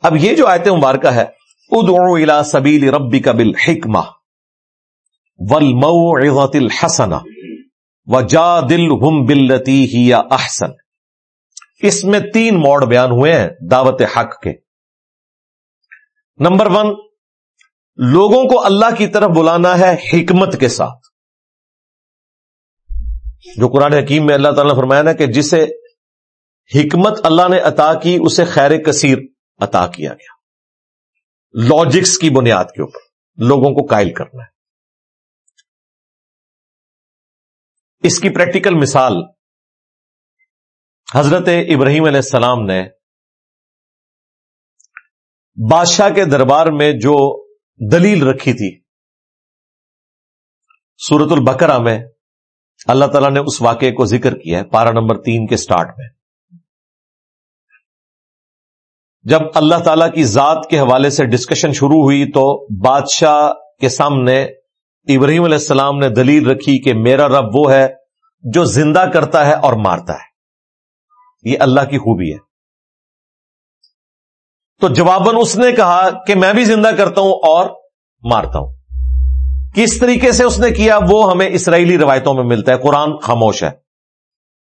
اب یہ جو آیت مبارکہ ہے، ادعو الى سبیل ربی کا بل حکمہ ول الحسن و جا دل ہم بلتی ہی احسن۔ اس میں تین موڑ بیان ہوئے ہیں دعوت حق کے۔ نمبر ون، لوگوں کو اللہ کی طرف بلانا ہے حکمت کے ساتھ۔ جو قرآن حکیم میں اللہ تعالیٰ نے فرمایا نا کہ جسے حکمت اللہ نے عطا کی، اسے خیر کثیر عطا کیا گیا۔ لاجکس کی بنیاد کے اوپر لوگوں کو قائل کرنا ہے۔ اس کی پریکٹیکل مثال حضرت ابراہیم علیہ السلام نے بادشاہ کے دربار میں جو دلیل رکھی تھی سورت البکرا میں اللہ تعالیٰ نے اس واقعے کو ذکر کیا ہے پارا نمبر تین کے سٹارٹ میں۔ جب اللہ تعالی کی ذات کے حوالے سے ڈسکشن شروع ہوئی تو بادشاہ کے سامنے ابراہیم علیہ السلام نے دلیل رکھی کہ میرا رب وہ ہے جو زندہ کرتا ہے اور مارتا ہے۔ یہ اللہ کی خوبی ہے۔ تو جواباً اس نے کہا کہ میں بھی زندہ کرتا ہوں اور مارتا ہوں۔ کس طریقے سے اس نے کیا وہ ہمیں اسرائیلی روایتوں میں ملتا ہے۔ قرآن خاموش ہے۔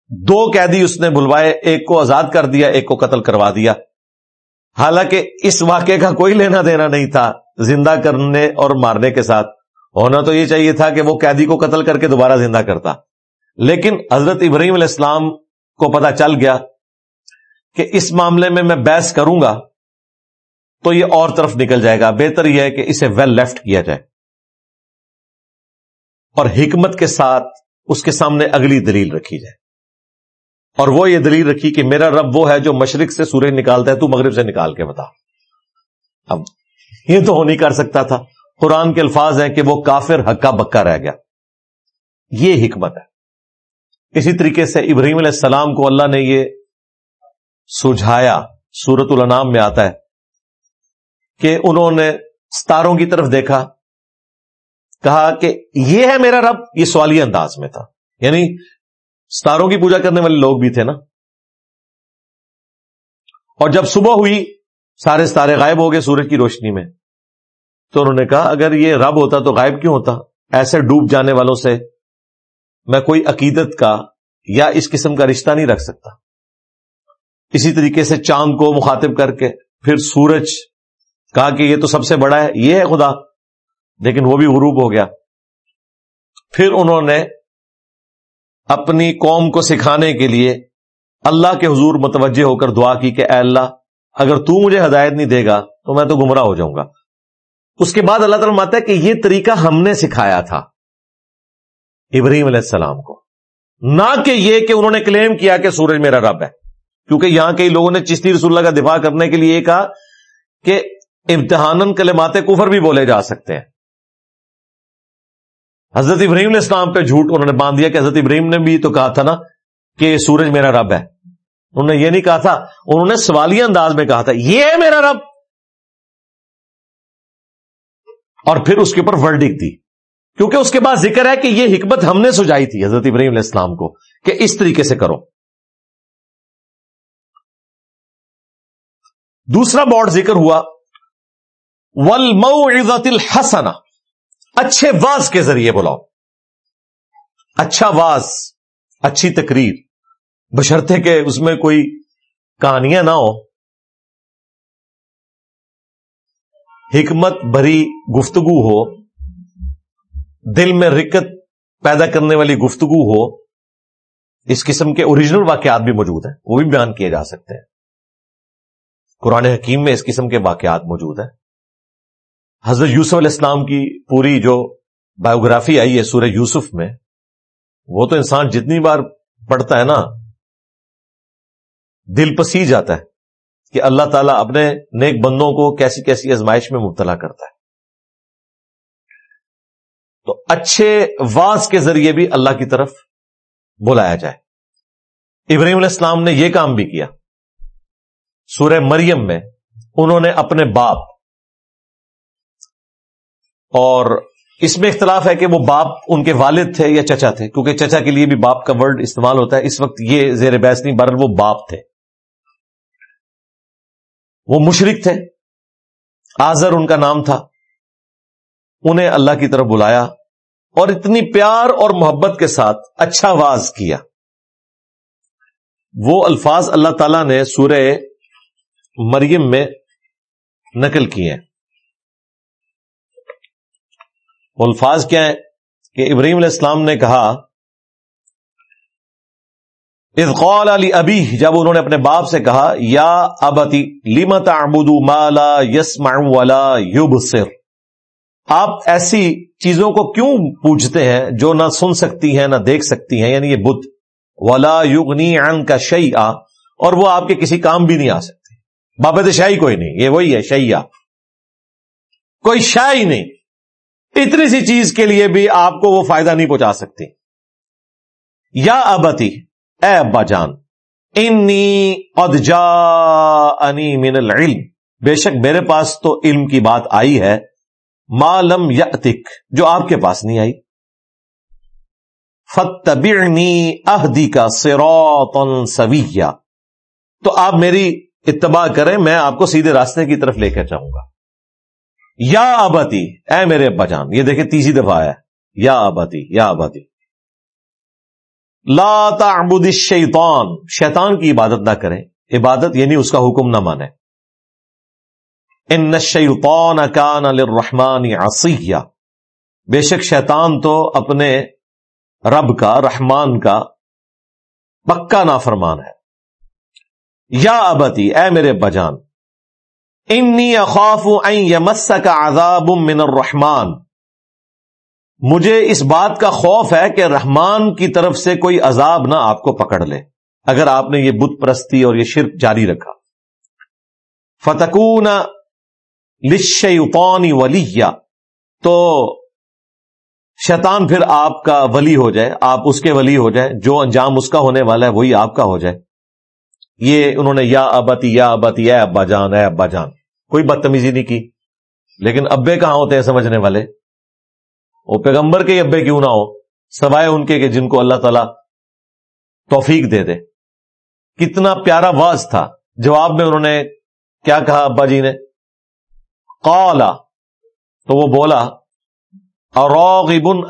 دو قیدی اس نے بلوائے، ایک کو آزاد کر دیا، ایک کو قتل کروا دیا۔ حالانکہ اس واقعے کا کوئی لینا دینا نہیں تھا۔ زندہ کرنے اور مارنے کے ساتھ ہونا تو یہ چاہیے تھا کہ وہ قیدی کو قتل کر کے دوبارہ زندہ کرتا۔ لیکن حضرت ابراہیم علیہ السلام کو پتا چل گیا کہ اس معاملے میں میں بحث کروں گا تو یہ اور طرف نکل جائے گا۔ بہتر یہ ہے کہ اسے ویل لیفٹ کیا جائے۔ اور حکمت کے ساتھ اس کے سامنے اگلی دلیل رکھی جائے۔ اور وہ یہ دلیل رکھی کہ میرا رب وہ ہے جو مشرق سے سورج نکالتا ہے، تو مغرب سے نکال کے بتا۔ اب یہ تو ہو نہیں کر سکتا تھا۔ قرآن کے الفاظ ہیں کہ وہ کافر، ہکا، بکا رہ گیا۔ یہ حکمت ہے۔ اسی طریقے سے ابراہیم علیہ السلام کو اللہ نے یہ سجھایا سورت الانام میں آتا ہے کہ انہوں نے ستاروں کی طرف دیکھا، کہا کہ یہ ہے میرا رب، یہ سوالی انداز میں تھا۔ یعنی ستاروں کی پوجا کرنے والے لوگ بھی تھے نا۔ اور جب صبح ہوئی، سارے ستارے غائب ہو گئے سورج کی روشنی میں۔ تو انہوں نے کہا، اگر یہ رب ہوتا تو غائب کیوں ہوتا؟ ایسے ڈوب جانے والوں سے میں کوئی عقیدت کا یا اس قسم کا رشتہ نہیں رکھ سکتا۔ اسی طریقے سے چاند کو مخاطب کر کے پھر سورج کہا کہ یہ تو سب سے بڑا ہے، یہ ہے خدا۔ لیکن وہ بھی غروب ہو گیا۔ پھر انہوں نے اپنی قوم کو سکھانے کے لیے اللہ کے حضور متوجہ ہو کر دعا کی کہ اے اللہ، اگر تو مجھے ہدایت نہیں دے گا تو میں تو گمراہ ہو جاؤں گا۔ اس کے بعد اللہ تعالیٰ ماتا ہے کہ یہ طریقہ ہم نے سکھایا تھا۔ ابراہیم علیہ السلام کو۔ نہ کہ یہ کہ انہوں نے کلیم کیا کہ سورج میرا رب ہے۔ کیونکہ یہاں کئی لوگوں نے چشتی رسول اللہ کا دفاع کرنے کے لیے یہ کہا کہ امتحان کلمات کفر بھی بولے جا سکتے ہیں۔ حضرت ابراہیم علیہ السلام پہ جھوٹ انہوں نے باندھ دیا کہ حضرت ابراہیم نے بھی تو کہا تھا نا کہ سورج میرا رب ہے۔ انہوں نے یہ نہیں کہا تھا، انہوں نے سوالیہ انداز میں کہا تھا، یہ ہے میرا رب۔ اور پھر اس کے اوپر ورڈک دی۔ کیونکہ اس کے بعد ذکر ہے کہ یہ حکمت ہم نے سجائی تھی حضرت ابراہیم علیہ السلام کو کہ اس طریقے سے کرو۔ دوسرا بورڈ ذکر ہوا ول مئو الحسنہ اچھے واز کے ذریعے بلاؤ۔ اچھا واز، اچھی تقریر۔ بشرتے کہ اس میں کوئی کہانیاں نہ ہو حکمت بھری گفتگو ہو۔ دل میں رکت پیدا کرنے والی گفتگو ہو، اس قسم کے اوریجنل واقعات بھی موجود ہیں، وہ بھی بیان کیے جا سکتے ہیں۔ قرآن حکیم میں اس قسم کے واقعات موجود ہیں۔ حضرت یوسف علیہ السلام کی پوری جو بایوگرافی آئی ہے سورہ یوسف میں، وہ تو انسان جتنی بار پڑھتا ہے نا، دل پسی جاتا ہے کہ اللہ تعالیٰ اپنے نیک بندوں کو کیسی کیسی ازمائش میں مبتلا کرتا ہے۔ تو اچھے واز کے ذریعے بھی اللہ کی طرف بلایا جائے۔ ابراہیم علیہ السلام نے یہ کام بھی کیا۔ سورہ مریم میں انہوں نے اپنے باپ اور اس میں اختلاف ہے کہ وہ باپ ان کے والد تھے یا چچا تھے، کیونکہ چچا کے لیے بھی باپ کا ورڈ استعمال ہوتا ہے۔ اس وقت یہ زیر بحث نہیں، بہرحال وہ باپ تھے۔ وہ مشرق تھے۔ آزر ان کا نام تھا۔ انہیں اللہ کی طرف بلایا اور اتنی پیار اور محبت کے ساتھ اچھا واز کیا۔ وہ الفاظ اللہ تعالی نے سورہ مریم میں نقل کیے ہیں۔ وہ الفاظ کیا ہیں کہ ابراہیم علیہ السلام نے کہا قول علی ابی جب انہوں نے اپنے باپ سے کہا، یا ابتی لیمت ابودو مالا یس والا یوب آپ ایسی چیزوں کو کیوں پوچھتے ہیں جو نہ سن سکتی ہیں، نہ دیکھ سکتی ہیں؟ یعنی یہ بدھ ولا یوگنی ان کا شعی آ اور وہ آپ کے کسی کام بھی نہیں آ سکتے۔ بابت شاہی کوئی نہیں۔ یہ وہی ہے شیا کوئی شاہ ہی نہیں۔ اتنی سی چیز کے لیے بھی آپ کو وہ فائدہ نہیں پہنچا سکتی۔ یا ابتی، اے ابا جان، انی ادجا انی من العلم۔ بے شک میرے پاس تو علم کی بات آئی ہے۔ مالم یا جو آپ کے پاس نہیں آئی۔ فتبعنی اہدی کا سروتن سویا تو آپ میری اتباع کریں، میں آپ کو سیدھے راستے کی طرف لے کر چاہوں گا۔ یا آباتی اے میرے ابا جان یہ دیکھیں تیسری دفعہ آیا۔ یا آباتی یا آباتی لا تعبد الشیطان، شیطان کی عبادت نہ کریں۔ عبادت یعنی اس کا حکم نہ مانے ان الشیطان کان للرحمن عصیہ بے شک شیطان تو اپنے رب کا، رحمان کا پکا نافرمان ہے۔ یا ابتی، اے میرے بجان، انی اخاف یمس کا عذاب من الرحمان مجھے اس بات کا خوف ہے کہ رحمان کی طرف سے کوئی عذاب نہ آپ کو پکڑ لے، اگر آپ نے یہ بت پرستی اور یہ شرک جاری رکھا۔ فتکون لشیطانی ولی تو شیطان پھر آپ کا ولی ہو جائے، آپ اس کے ولی ہو جائے، جو انجام اس کا ہونے والا ہے وہی آپ کا ہو جائے۔ یہ انہوں نے یا ابتی یا ابتی، اے ابا جان، اے ابا جان۔ کوئی بدتمیزی نہیں کی۔ لیکن ابے کہاں ہوتے ہیں سمجھنے والے؟ وہ پیغمبر کے ابے کیوں نہ ہو؟ سوائے ان کے کہ جن کو اللہ تعالی توفیق دے دے۔ کتنا پیارا واز تھا۔ جواب میں انہوں نے کیا کہا ابا جی نے؟ قالا تو وہ بولا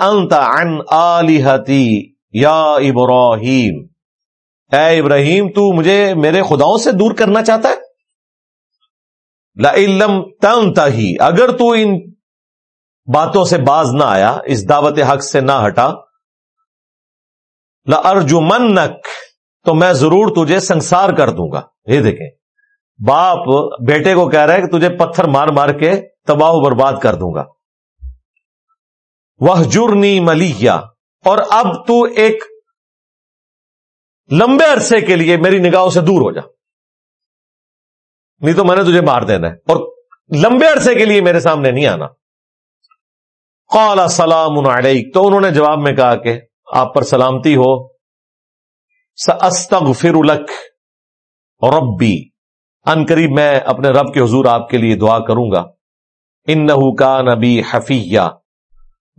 انت عن آلہتی یا ابراہیم اے ابراہیم، تو مجھے میرے خداؤں سے دور کرنا چاہتا ہے؟ لم تن ہی اگر تو ان باتوں سے باز نہ آیا، اس دعوت حق سے نہ ہٹا لرجمنک تو میں ضرور تجھے سنسار کر دوں گا۔ یہ دیکھیں۔ باپ بیٹے کو کہہ رہا ہے کہ تجھے پتھر مار مار کے تباہ و برباد کر دوں گا۔ وہ جرنی ملیہ اور اب تو ایک لمبے عرصے کے لیے میری نگاہوں سے دور ہو جا۔ نہیں تو میں نے تجھے مار دینا ہے۔ اور لمبے عرصے کے لیے میرے سامنے نہیں آنا۔ قال سلام علیک تو انہوں نے جواب میں کہا کہ آپ پر سلامتی ہو۔ استغفر لک ربی ان قریب میں اپنے رب کے حضور آپ کے لیے دعا کروں گا۔ ان کا نبی حفیہ۔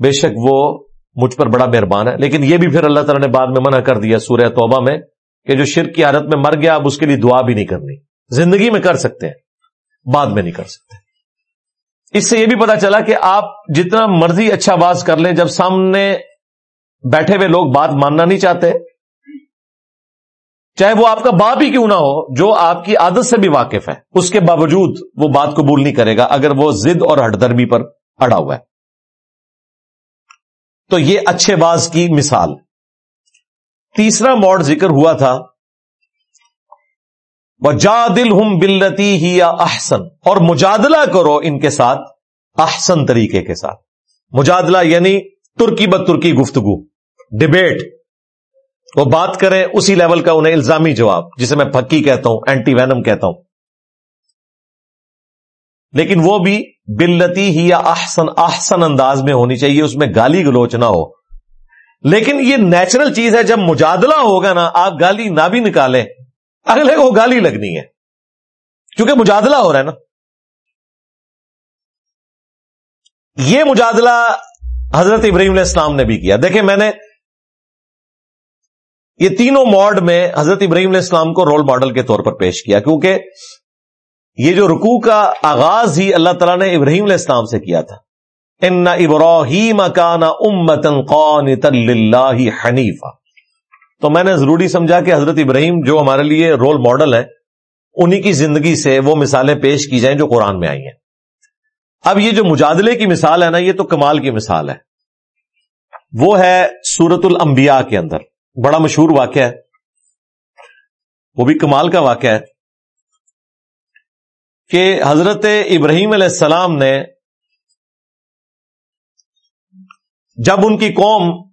بے شک وہ مجھ پر بڑا مہربان ہے۔ لیکن یہ بھی پھر اللہ تعالیٰ نے بعد میں منع کر دیا سورہ توبہ میں کہ جو شرک کی حالت میں مر گیا، اب اس کے لیے دعا بھی نہیں کرنی۔ زندگی میں کر سکتے ہیں، بعد میں نہیں کر سکتے۔ اس سے یہ بھی پتا چلا کہ آپ جتنا مرضی اچھا باز کر لیں، جب سامنے بیٹھے ہوئے لوگ بات ماننا نہیں چاہتے چاہے وہ آپ کا باپ ہی کیوں نہ ہو، جو آپ کی عادت سے بھی واقف ہے، اس کے باوجود وہ بات قبول نہیں کرے گا اگر وہ زد اور ہٹ درمی پر اڑا ہوا ہے۔ تو یہ اچھے باز کی مثال۔ تیسرا موڈ ذکر ہوا تھا وہ جا دل ہم بلتی ہی یا احسن اور مجادلہ کرو ان کے ساتھ احسن طریقے کے ساتھ۔ مجادلہ یعنی ترکی ب ترکی گفتگو ڈبیٹ وہ بات کریں اسی لیول کا انہیں الزامی جواب، جسے میں پکی کہتا ہوں اینٹی وینم کہتا ہوں۔ لیکن وہ بھی بلتی ہی یا احسن احسن انداز میں ہونی چاہیے، اس میں گالی گلوچ نہ ہو۔ لیکن یہ نیچرل چیز ہے، جب مجادلہ ہوگا نا، آپ گالی نہ بھی نکالیں، اگلے کو گالی لگنی ہے۔ کیونکہ مجادلہ ہو رہا ہے نا۔ یہ مجادلہ حضرت ابراہیم علیہ السلام نے بھی کیا۔ دیکھیں، میں نے یہ تینوں موڈ میں حضرت ابراہیم علیہ السلام کو رول ماڈل کے طور پر پیش کیا، کیونکہ یہ جو رکوع کا آغاز ہی اللہ تعالیٰ نے ابراہیم علیہ السلام سے کیا تھا۔ ان ابراہیم امتن قون حنیفہ تو میں نے ضروری سمجھا کہ حضرت ابراہیم جو ہمارے لیے رول ماڈل ہے انہی کی زندگی سے وہ مثالیں پیش کی جائیں جو قرآن میں آئی ہیں۔ اب یہ جو مجادلے کی مثال ہے نا، یہ تو کمال کی مثال ہے۔ وہ ہے سورت الانبیاء کے اندر۔ بڑا مشہور واقعہ ہے۔ وہ بھی کمال کا واقعہ ہے کہ حضرت ابراہیم علیہ السلام نے جب ان کی قوم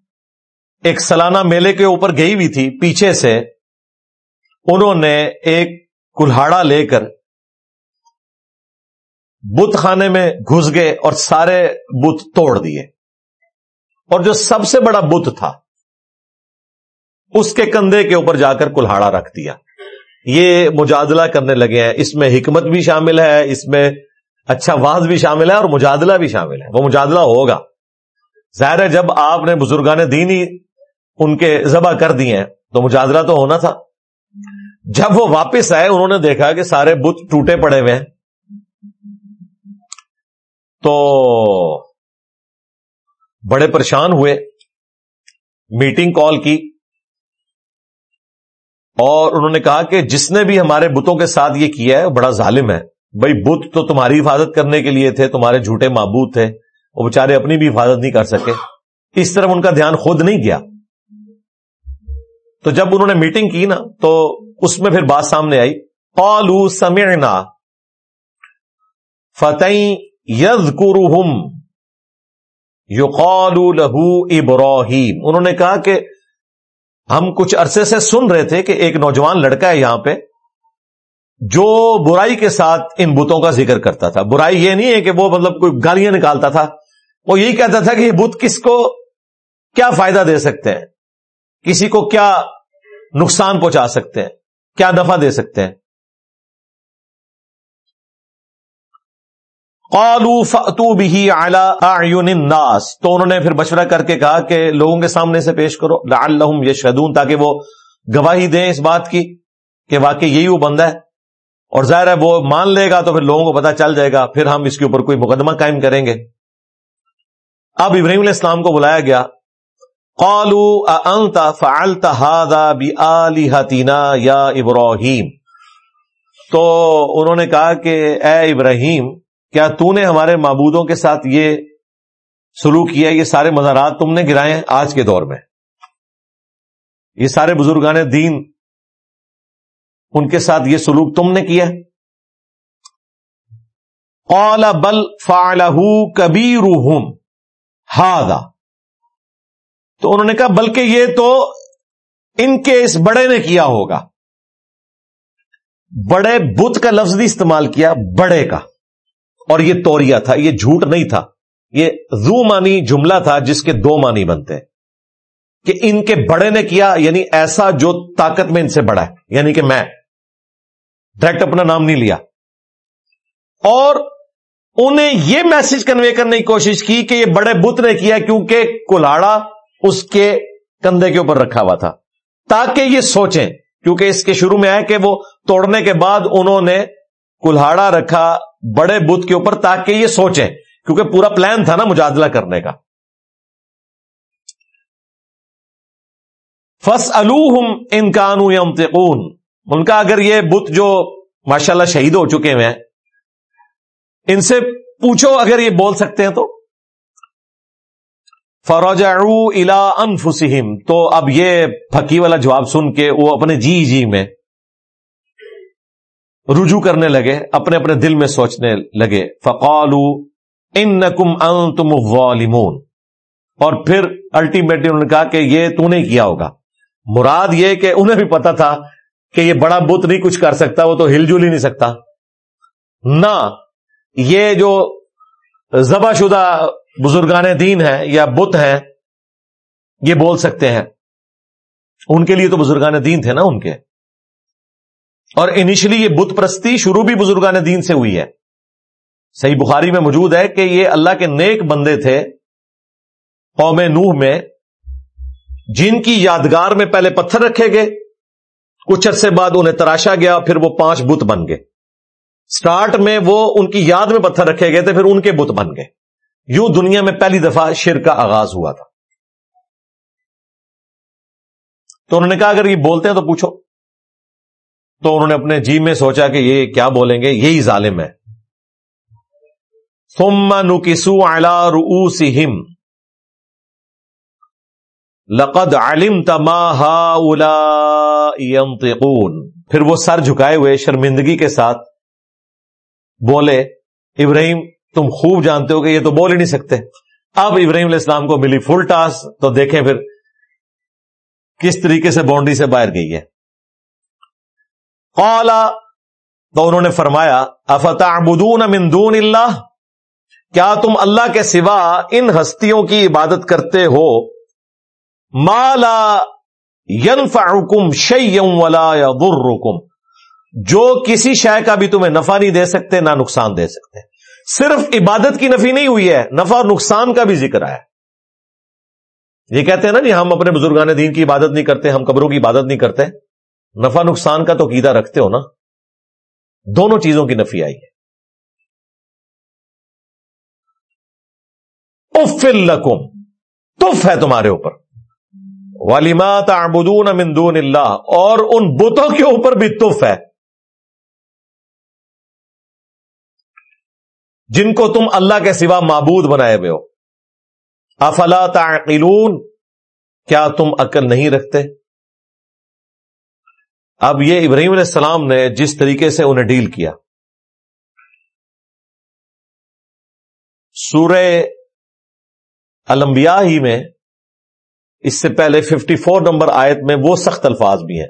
ایک سالانہ میلے کے اوپر گئی ہوئی تھی پیچھے سے، انہوں نے ایک کلہاڑا لے کر بت خانے میں گھس گئے اور سارے بت توڑ دیے۔ اور جو سب سے بڑا بت تھا اس کے کندھے کے اوپر جا کر کلہاڑا رکھ دیا۔ یہ مجادلہ کرنے لگے ہیں۔ اس میں حکمت بھی شامل ہے، اس میں اچھا واض بھی شامل ہے اور مجادلہ بھی شامل ہے۔ وہ مجادلہ ہوگا۔ ظاہر ہے جب آپ نے بزرگان دین ہی ان کے ذبح کر دیے ہیں، تو مجادلہ تو ہونا تھا۔ جب وہ واپس آئے، انہوں نے دیکھا کہ سارے بت ٹوٹے پڑے ہوئے ہیں۔ تو بڑے پریشان ہوئے۔ میٹنگ کال کی۔ اور انہوں نے کہا کہ جس نے بھی ہمارے بتوں کے ساتھ یہ کیا ہے، وہ بڑا ظالم ہے۔ بھائی، بت تو تمہاری حفاظت کرنے کے لیے تھے، تمہارے جھوٹے معبود تھے، وہ بےچارے اپنی بھی حفاظت نہیں کر سکے۔ اس طرح ان کا دھیان خود نہیں گیا۔ تو جب انہوں نے میٹنگ کی نا، تو اس میں پھر بات سامنے آئی۔ پالو سمعنا فتح یز یقالو لہو ابراہیم۔ انہوں نے کہا کہ ہم کچھ عرصے سے سن رہے تھے کہ ایک نوجوان لڑکا ہے یہاں پہ جو برائی کے ساتھ ان بتوں کا ذکر کرتا تھا۔ برائی یہ نہیں ہے کہ وہ مطلب کوئی گالیاں نکالتا تھا۔ وہ یہی کہتا تھا کہ یہ بت کس کو کیا فائدہ دے سکتے ہیں؟ کسی کو کیا نقصان پہنچا سکتے ہیں؟ کیا نفع دے سکتے ہیں؟ قالو فتو بھی الناس۔ تو انہوں نے پھر مشورہ کر کے کہا کہ لوگوں کے سامنے سے پیش کرو، لعلہم یشہدون، تاکہ وہ گواہی دیں اس بات کی کہ واقعی یہی وہ بندہ ہے۔ اور ظاہر ہے وہ مان لے گا تو پھر لوگوں کو پتا چل جائے گا، پھر ہم اس کے اوپر کوئی مقدمہ قائم کریں گے۔ اب ابراہیم علیہ السلام کو بلایا گیا۔ قالو انت فعلت هذا بآلهتنا یا ابراہیم تو انہوں نے کہا کہ اے ابراہیم کیا تو نے ہمارے معبودوں کے ساتھ یہ سلوک کیا یہ سارے مزارات تم نے گرائے ہیں آج کے دور میں۔ یہ سارے بزرگان دین، ان کے ساتھ یہ سلوک تم نے کیا اولا بل فالح کبیر ہادا تو انہوں نے کہا، بلکہ یہ تو ان کے اس بڑے نے کیا ہوگا۔ بڑے بت کا لفظ بھی استعمال کیا، بڑے کا۔ اور یہ توریا تھا، یہ جھوٹ نہیں تھا۔ یہ زو مانی جملہ تھا جس کے دو مانی بنتے کہ ان کے بڑے نے کیا یعنی ایسا جو طاقت میں ان سے بڑا ہے یعنی کہ میں۔ ڈائریکٹ اپنا نام نہیں لیا۔ اور انہیں یہ میسج کنوے کرنے کی کوشش کی کہ یہ بڑے بت نے کیا کیونکہ کلاڑا اس کے کندھے کے اوپر رکھا ہوا تھا۔ تاکہ یہ سوچیں، کیونکہ اس کے شروع میں آئے کہ وہ توڑنے کے بعد انہوں نے کلاڑا رکھا بڑے بت کے اوپر تاکہ یہ سوچیں، کیونکہ پورا پلان تھا نا مجادلہ کرنے کا۔ فس الوہم ان کانو یمتقون ان کا اگر یہ بت جو ماشاء اللہ شہید ہو چکے ہیں، ان سے پوچھو اگر یہ بول سکتے ہیں تو۔ فروج الا انفسم تو اب یہ پھکی والا جواب سن کے وہ اپنے جی جی میں رجوع کرنے لگے، اپنے اپنے دل میں سوچنے لگے فقالو ان نکم ان تم اور پھر الٹیمیٹلی انہوں نے کہا کہ یہ تو نہیں کیا ہوگا۔ مراد یہ کہ انہیں بھی پتا تھا کہ یہ بڑا بت نہیں کچھ کر سکتا، وہ تو ہل جل ہی نہیں سکتا۔ نہ، یہ جو ذبح شدہ بزرگان دین ہے یا بت ہیں، یہ بول سکتے ہیں۔ ان کے لیے تو بزرگان دین تھے نا ان کے۔ اور انیشلی یہ بت پرستی شروع بھی بزرگان دین سے ہوئی ہے۔ صحیح بخاری میں موجود ہے کہ یہ اللہ کے نیک بندے تھے قوم نوح میں، جن کی یادگار میں پہلے پتھر رکھے گئے، کچھ عرصے بعد انہیں تراشا گیا، پھر وہ پانچ بت بن گئے۔ سٹارٹ میں وہ ان کی یاد میں پتھر رکھے گئے تھے، پھر ان کے بت بن گئے۔ یوں دنیا میں پہلی دفعہ شر کا آغاز ہوا تھا۔ تو انہوں نے کہا، اگر یہ بولتے ہیں تو پوچھو۔ تو انہوں نے اپنے جی میں سوچا کہ یہ کیا بولیں گے؟ یہی ظالم ہے۔ ثم نکسو علی رؤوسہم۔ لقد علم تما ينطقون۔ پھر وہ سر جھکائے ہوئے شرمندگی کے ساتھ بولے، ابراہیم، تم خوب جانتے ہو کہ یہ تو بول ہی نہیں سکتے۔ اب ابراہیم علیہ السلام کو ملی فل ٹاس، تو دیکھیں پھر کس طریقے سے باؤنڈری سے باہر گئی ہے۔ قالا تو انہوں نے فرمایا افتح من دون اللہ؟ کیا تم اللہ کے سوا ان ہستیوں کی عبادت کرتے ہو؟ مالا ینفعکم شیئم ولا یضرکم۔ جو کسی شے کا بھی تمہیں نفع نہیں دے سکتے، نہ نقصان دے سکتے۔ صرف عبادت کی نفی نہیں ہوئی ہے، نفع اور نقصان کا بھی ذکر ہے۔ یہ کہتے ہیں نا جی ہم اپنے بزرگان دین کی عبادت نہیں کرتے، ہم قبروں کی عبادت نہیں کرتے۔ نفع نقصان کا تو قیدا رکھتے ہو نا۔ دونوں چیزوں کی نفی آئی ہے۔ لکم تف ہے تمہارے اوپر۔ والیمات من دون اللہ اور ان بتوں کے اوپر بھی تف ہے۔ جن کو تم اللہ کے سوا معبود بنائے ہوئے ہو۔ افلا تعقلون؟ کیا تم عقل نہیں رکھتے؟ اب یہ ابراہیم علیہ السلام نے جس طریقے سے انہیں ڈیل کیا۔ سورہ الانبیاء ہی میں اس سے پہلے ففٹی فور نمبر آیت میں وہ سخت الفاظ بھی ہیں۔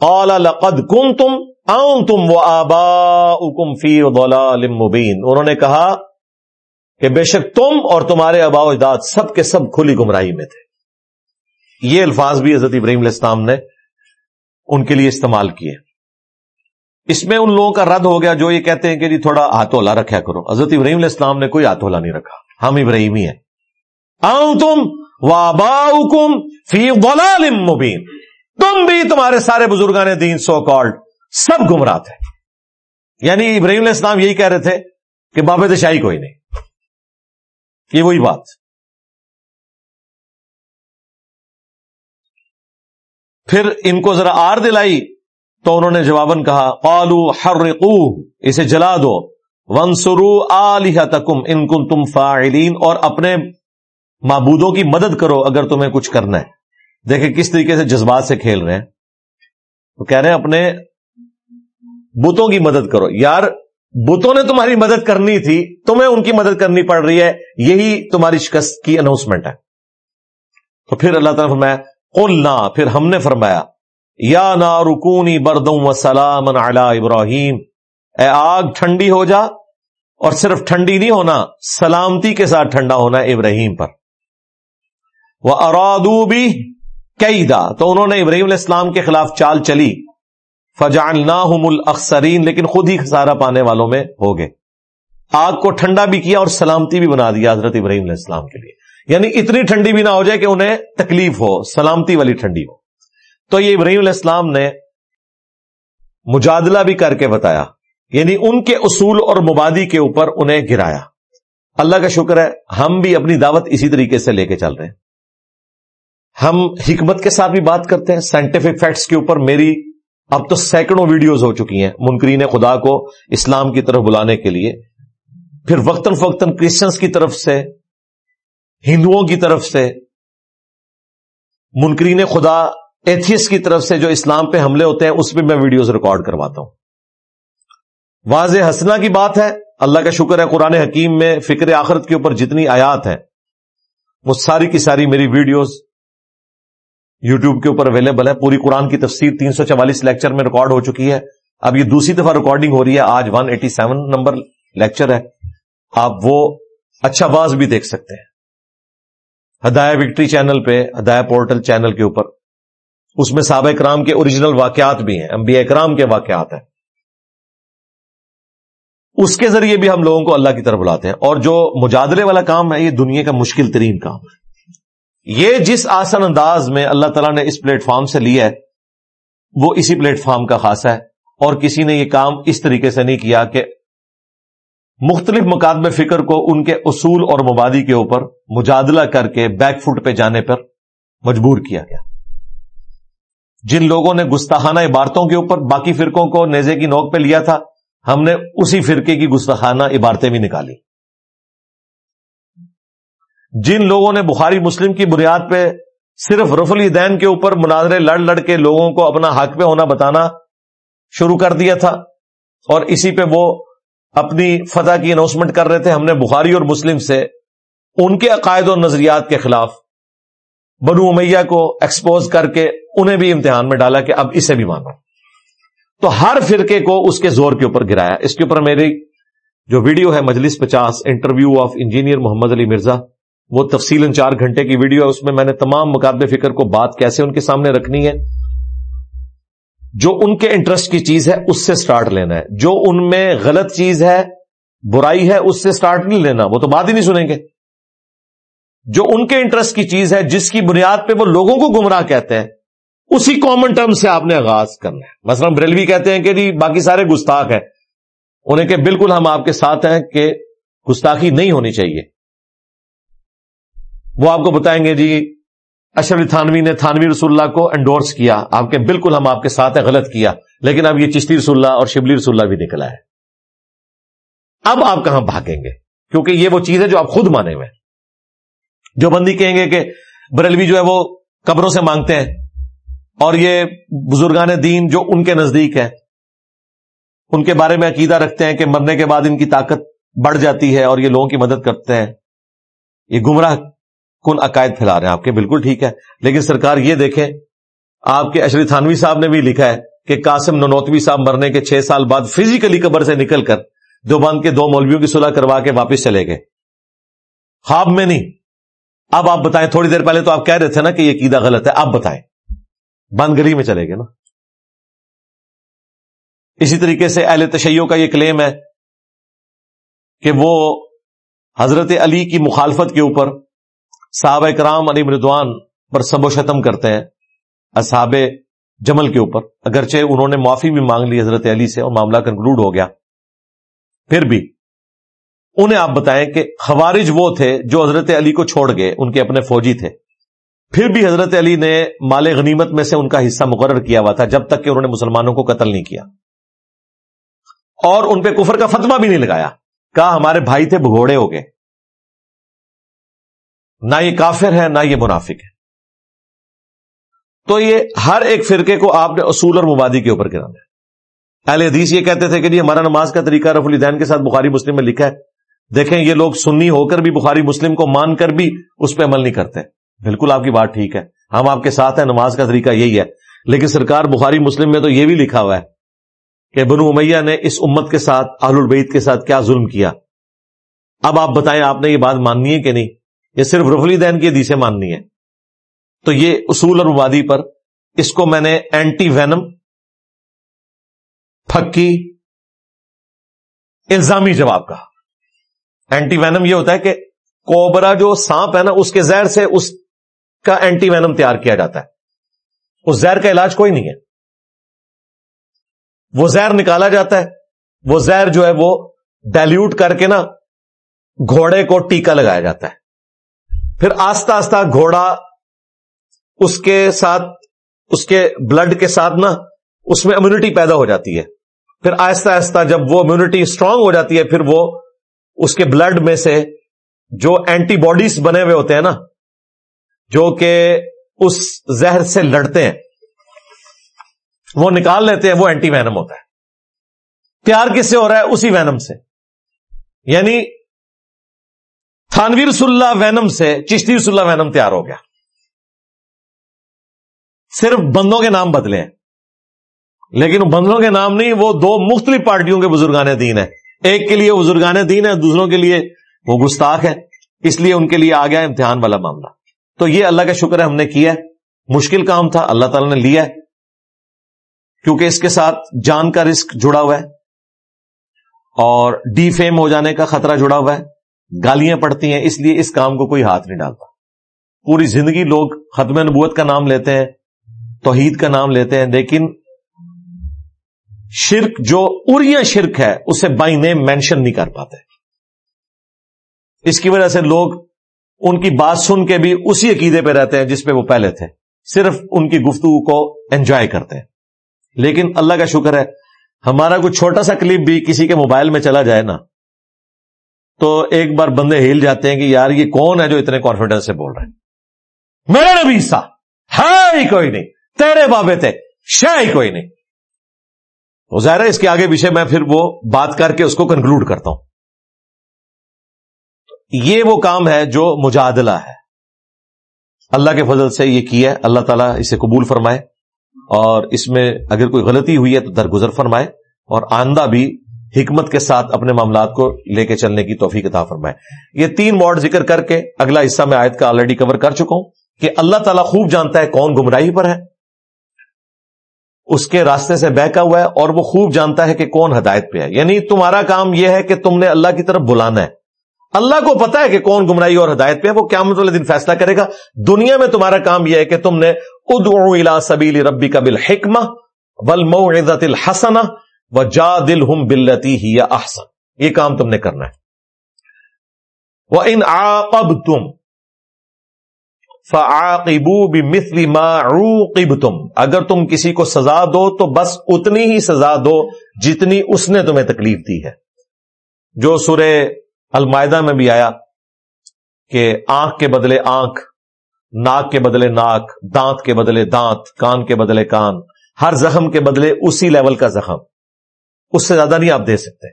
قال لقد کم تم تم وہ آبا مبین۔ انہوں نے کہا کہ بے شک تم اور تمہارے ابا اجداد سب کے سب کھلی گمراہی میں تھے۔ یہ الفاظ بھی حضرت ابراہیم علیہ السلام نے ان کے لیے استعمال کیے۔ اس میں ان لوگوں کا رد ہو گیا جو یہ کہتے ہیں کہ جی تھوڑا ہاتھولا رکھا کرو۔ حضرت ابراہیم علیہ السلام نے کوئی ہاتھولا نہیں رکھا۔ ہم ابراہیمی ہیں۔ آؤں تم واباؤکم فی ضلال مبین۔ تم بھی تمہارے سارے بزرگان دین سو کالڈ سب گمراہ تھے۔ یعنی ابراہیم علیہ السلام یہی کہہ رہے تھے کہ باب دشاہی کوئی نہیں۔ یہ وہی بات۔ پھر ان کو ذرا آر دلائی تو انہوں نے جواباً کہا قالو حرقو اسے جلا دو۔ ونسرو آلہتکم، ان کن تم فاعلین، اور اپنے معبودوں کی مدد کرو اگر تمہیں کچھ کرنا ہے۔ دیکھیں کس طریقے سے جذبات سے کھیل رہے ہیں۔ تو کہہ رہے ہیں، اپنے بتوں کی مدد کرو۔ یار، بتوں نے تمہاری مدد کرنی تھی، تمہیں ان کی مدد کرنی پڑ رہی ہے، یہی تمہاری شکست کی اناؤنسمنٹ ہے۔ تو پھر اللہ تعالیٰ فرمایا قلنا، پھر ہم نے فرمایا، یا نا رکونی بردوں و سلام ابراہیم، اے آگ ٹھنڈی ہو جا، اور صرف ٹھنڈی نہیں ہونا، سلامتی کے ساتھ ٹھنڈا ہونا ابراہیم پر۔ وہ ارادو بھی کئی دا تو انہوں نے ابراہیم علیہ السلام کے خلاف چال چلی۔ فجان نہ الاخسرین، لیکن خود ہی خسارہ پانے والوں میں ہو گئے۔ آگ کو ٹھنڈا بھی کیا اور سلامتی بھی بنا دیا حضرت ابراہیم علیہ السلام کے لیے۔ یعنی اتنی ٹھنڈی بھی نہ ہو جائے کہ انہیں تکلیف ہو، سلامتی والی ٹھنڈی ہو۔ تو یہ ابراہیم علیہ السلام نے مجادلہ بھی کر کے بتایا یعنی ان کے اصول اور مبادی کے اوپر انہیں گرایا۔ اللہ کا شکر ہے، ہم بھی اپنی دعوت اسی طریقے سے لے کے چل رہے ہیں۔ ہم حکمت کے ساتھ بھی بات کرتے ہیں سائنٹیفک فیکٹس کے اوپر میری اب تو سینکڑوں ویڈیوز ہو چکی ہیں منکرین خدا کو اسلام کی طرف بلانے کے لیے۔ پھر وقتاً فوقتاً کرسچنس کی طرف سے ہندوؤں کی طرف سے، منکرین خدا ایتھیس کی طرف سے جو اسلام پہ حملے ہوتے ہیں، اس پہ میں ویڈیوز ریکارڈ کرواتا ہوں۔ واضح ہسنا کی بات ہے، اللہ کا شکر ہے قرآن حکیم میں فکر آخرت کے اوپر جتنی آیات ہیں، وہ ساری کی ساری میری ویڈیوز یوٹیوب کے اوپر اویلیبل ہے پوری قرآن کی تفسیر تین سو چوالیس لیکچر میں ریکارڈ ہو چکی ہے۔ اب یہ دوسری دفعہ ریکارڈنگ ہو رہی ہے، آج one eighty seven number lecture ہے۔ آپ وہ اچھا باز بھی دیکھ سکتے ہیں۔ ہدایہ وکٹری چینل پہ، ہدایہ پورٹل چینل کے اوپر۔ اس میں صحابہ کرام کے اوریجنل واقعات بھی ہیں، انبیاء کرام کے واقعات ہیں۔ اس کے ذریعے بھی ہم لوگوں کو اللہ کی طرف بلاتے ہیں۔ اور جو مجادلے والا کام ہے، یہ دنیا کا مشکل ترین کام ہے۔ یہ جس آسن انداز میں اللہ تعالیٰ نے اس پلیٹ فارم سے لیا ہے، وہ اسی پلیٹ فارم کا خاصہ ہے۔ اور کسی نے یہ کام اس طریقے سے نہیں کیا کہ مختلف مقادم فکر کو ان کے اصول اور مبادی کے اوپر مجادلہ کر کے بیک فٹ پہ جانے پر مجبور کیا گیا۔ جن لوگوں نے گستاخانہ عبارتوں کے اوپر باقی فرقوں کو نیزے کی نوک پہ لیا تھا، ہم نے اسی فرقے کی گستاخانہ عبارتیں بھی نکالی۔ جن لوگوں نے بخاری مسلم کی بنیاد پہ صرف رفلی دین کے اوپر مناظرے لڑ لڑ کے لوگوں کو اپنا حق پہ ہونا بتانا شروع کر دیا تھا اور اسی پہ وہ اپنی فتح کی اناؤنسمنٹ کر رہے تھے، ہم نے بخاری اور مسلم سے ان کے عقائد اور نظریات کے خلاف بنو امیہ کو ایکسپوز کر کے انہیں بھی امتحان میں ڈالا کہ اب اسے بھی مانو۔ تو ہر فرقے کو اس کے زور کے اوپر گرایا۔ اس کے اوپر میری جو ویڈیو ہے، مجلس پچاس interview of engineer Muhammad Ali Mirza, وہ تفصیل چار گھنٹے کی ویڈیو ہے۔ اس میں میں نے تمام مقابلے فکر کو بات کیسے ان کے سامنے رکھنی ہے جو ان کے انٹرسٹ کی چیز ہے، اس سے سٹارٹ لینا ہے۔ جو ان میں غلط چیز ہے، برائی ہے، اس سے سٹارٹ نہیں لینا۔ وہ تو بات ہی نہیں سنیں گے۔ جو ان کے انٹرسٹ کی چیز ہے، جس کی بنیاد پہ وہ لوگوں کو گمراہ کہتے ہیں، اسی کامن ٹرم سے آپ نے آغاز کرنا ہے۔ مثلا بریلوی کہتے ہیں کہ جی باقی سارے گستاخ ہیں۔ انہیں کہ بالکل ہم آپ کے ساتھ ہیں کہ گستاخی نہیں ہونی چاہیے۔ وہ آپ کو بتائیں گے جی اشرف تھانوی نے تھانوی رسول اللہ کو انڈورس کیا۔ آپ کے بالکل ہم آپ کے ساتھ ہیں، غلط کیا۔ لیکن اب یہ چشتی رسول اللہ اور شبلی رسول اللہ بھی نکلا ہے۔ اب آپ کہاں بھاگیں گے؟ کیونکہ یہ وہ چیز ہے جو آپ خود مانے ہوئے جو بندی کہیں گے کہ بریلوی جو ہے وہ قبروں سے مانگتے ہیں اور یہ بزرگان دین جو ان کے نزدیک ہے ان کے بارے میں عقیدہ رکھتے ہیں کہ مرنے کے بعد ان کی طاقت بڑھ جاتی ہے اور یہ لوگوں کی مدد کرتے ہیں۔ یہ گمراہ کن عقائد پھیلا رہے ہیں؟ آپ کے بالکل ٹھیک ہے۔ لیکن سرکار یہ دیکھیں آپ کے اشری تھانوی صاحب نے بھی لکھا ہے کہ قاسم ننوتوی صاحب مرنے کے چھ سال بعد فزیکلی قبر سے نکل کر دو بند کے دو مولویوں کی صلاح کروا کے واپس چلے گئے۔ خواب میں نہیں۔ اب آپ بتائیں، تھوڑی دیر پہلے تو آپ کہہ رہے تھے نا کہ یہ قیدا غلط ہے۔ آپ بتائیں۔ بند گلی میں چلے گئے نا۔ اسی طریقے سے اہل تشیعوں کا یہ کلیم ہے کہ وہ حضرت علی کی مخالفت کے اوپر صحابہ کرام علی مردوان پر سب و شتم کرتے ہیں، اصحاب جمل کے اوپر۔ اگرچہ انہوں نے معافی بھی مانگ لی حضرت علی سے اور معاملہ کنکلوڈ ہو گیا۔ پھر بھی انہیں آپ بتائیں کہ خوارج وہ تھے جو حضرت علی کو چھوڑ گئے، ان کے اپنے فوجی تھے۔ پھر بھی حضرت علی نے مال غنیمت میں سے ان کا حصہ مقرر کیا ہوا تھا، جب تک کہ انہوں نے مسلمانوں کو قتل نہیں کیا۔ اور ان پہ کفر کا فتوا بھی نہیں لگایا۔ کہا، ہمارے بھائی تھے بھگوڑے ہو گئے۔ نہ یہ کافر ہے، نہ یہ منافق ہے۔ تو یہ ہر ایک فرقے کو آپ نے اصول اور مبادی کے اوپر گرانا ہے۔ اہل حدیث یہ کہتے تھے کہ جی ہمارا نماز کا طریقہ رف الدین کے ساتھ بخاری مسلم میں لکھا ہے۔ دیکھیں، یہ لوگ سنی ہو کر بھی بخاری مسلم کو مان کر بھی اس پہ عمل نہیں کرتے۔ بالکل آپ کی بات ٹھیک ہے۔ ہم آپ کے ساتھ ہیں، نماز کا طریقہ یہی ہے۔ لیکن سرکار بخاری مسلم میں تو یہ بھی لکھا ہوا ہے کہ بنو امیہ نے اس امت کے ساتھ، اہل البعید کے ساتھ کیا ظلم کیا۔ اب آپ بتائیں، آپ نے یہ بات ماننی ہے کہ نہیں؟ یہ صرف رفلی دین کی حدیثیں ماننی ہے تو یہ اصول اور مبادی پر اس کو میں نے اینٹی وینم پھکی، الزامی جواب کہا۔ اینٹی وینم یہ ہوتا ہے کہ کوبرا جو سانپ ہے نا، اس کے زہر سے اس کا اینٹی وینم تیار کیا جاتا ہے۔ اس زہر کا علاج کوئی نہیں ہے۔ وہ زہر نکالا جاتا ہے، وہ زہر جو ہے وہ ڈائلوٹ کر کے نا، گھوڑے کو ٹیکا لگایا جاتا ہے۔ پھر آستہ آستہ گھوڑا اس کے ساتھ، اس کے بلڈ کے ساتھ نا، اس میں امیونٹی پیدا ہو جاتی ہے۔ پھر آہستہ آہستہ جب وہ امیونٹی اسٹرانگ ہو جاتی ہے، پھر وہ اس کے بلڈ میں سے جو اینٹی باڈیز بنے ہوئے ہوتے ہیں نا، جو کہ اس زہر سے لڑتے ہیں، وہ نکال لیتے ہیں، وہ اینٹی وینم ہوتا ہے۔ پیار کس سے ہو رہا ہے؟ اسی وینم سے۔ یعنی تھانویر اللہ وینم سے چشتی اللہ وینم تیار ہو گیا۔ صرف بندوں کے نام بدلے۔ ہیں لیکن بندوں کے نام نہیں، وہ دو مختلف پارٹیوں کے بزرگان دین ہیں۔ ایک کے لیے بزرگان دین ہے دوسروں کے لیے وہ گستاخ ہے اس لیے ان کے لیے آ گیا امتحان والا معاملہ۔ تو یہ اللہ کا شکر ہے، ہم نے کیا ہے۔ مشکل کام تھا، اللہ تعالیٰ نے لیا ہے۔ کیونکہ اس کے ساتھ جان کا رسک جڑا ہوا ہے۔ اور ڈی فیم ہو جانے کا خطرہ جڑا ہوا ہے۔ گالیاں پڑتی ہیں، اس لیے اس کام کو کوئی ہاتھ نہیں ڈالتا۔ پوری زندگی لوگ ختم نبوت کا نام لیتے ہیں، توحید کا نام لیتے ہیں، لیکن شرک جو اریا شرک ہے، اسے بائی نیم مینشن نہیں کر پاتے۔ اس کی وجہ سے لوگ ان کی بات سن کے بھی اسی عقیدے پہ رہتے ہیں جس پہ وہ پہلے تھے۔ صرف ان کی گفتگو کو انجوائے کرتے ہیں۔ لیکن اللہ کا شکر ہے، ہمارا کوئی چھوٹا سا کلپ بھی کسی کے موبائل میں چلا جائے نا۔ تو ایک بار بندے ہل جاتے ہیں کہ یار یہ کون ہے جو اتنے کانفیڈینس سے بول رہے ہیں میرے نبی سا ہے ہی کوئی نہیں۔ تیرے بابے تھے شہ ہی کوئی نہیں۔ ظاہر ہے اس کے آگے پیچھے میں پھر وہ بات کر کے اس کو کنکلوڈ کرتا ہوں۔ یہ وہ کام ہے جو مجادلہ ہے۔ اللہ کے فضل سے یہ کیا ہے۔ اللہ تعالیٰ اسے قبول فرمائے اور اس میں اگر کوئی غلطی ہوئی ہے تو درگزر فرمائے اور آندہ بھی حکمت کے ساتھ اپنے معاملات کو لے کے چلنے کی توفیق عطا فرمائے۔ یہ تین موڈ ذکر کر کے اگلا حصہ میں آیت کا آلریڈی کور کر چکا ہوں کہ اللہ تعالیٰ خوب جانتا ہے کون گمراہی پر ہے۔ اس کے راستے سے بہکا ہوا ہے اور وہ خوب جانتا ہے کہ کون ہدایت پہ ہے۔ یعنی تمہارا کام یہ ہے کہ تم نے اللہ کی طرف بلانا ہے۔ اللہ کو پتا ہے کہ کون گمراہی اور ہدایت پہ ہے۔ وہ قیامت والے دن فیصلہ کرے گا۔ دنیا میں تمہارا کام یہ ہے کہ تم نے ادعو الى سبیل ربی کا بل حکمہ بل عزت جا دل ہم بلتی ہی یا احسن۔ یہ کام تم نے کرنا ہے۔ وہ ان آب تم فعاقبو بمثل ما عوقبتم۔ اگر تم کسی کو سزا دو تو بس اتنی ہی سزا دو جتنی اس نے تمہیں تکلیف دی ہے۔ جو سورہ المائدہ میں بھی آیا کہ آنکھ کے بدلے آنکھ، ناک کے بدلے ناک، دانت کے بدلے دانت، کان کے بدلے کان، ہر زخم کے بدلے اسی لیول کا زخم۔ اس سے زیادہ نہیں آپ دے سکتے۔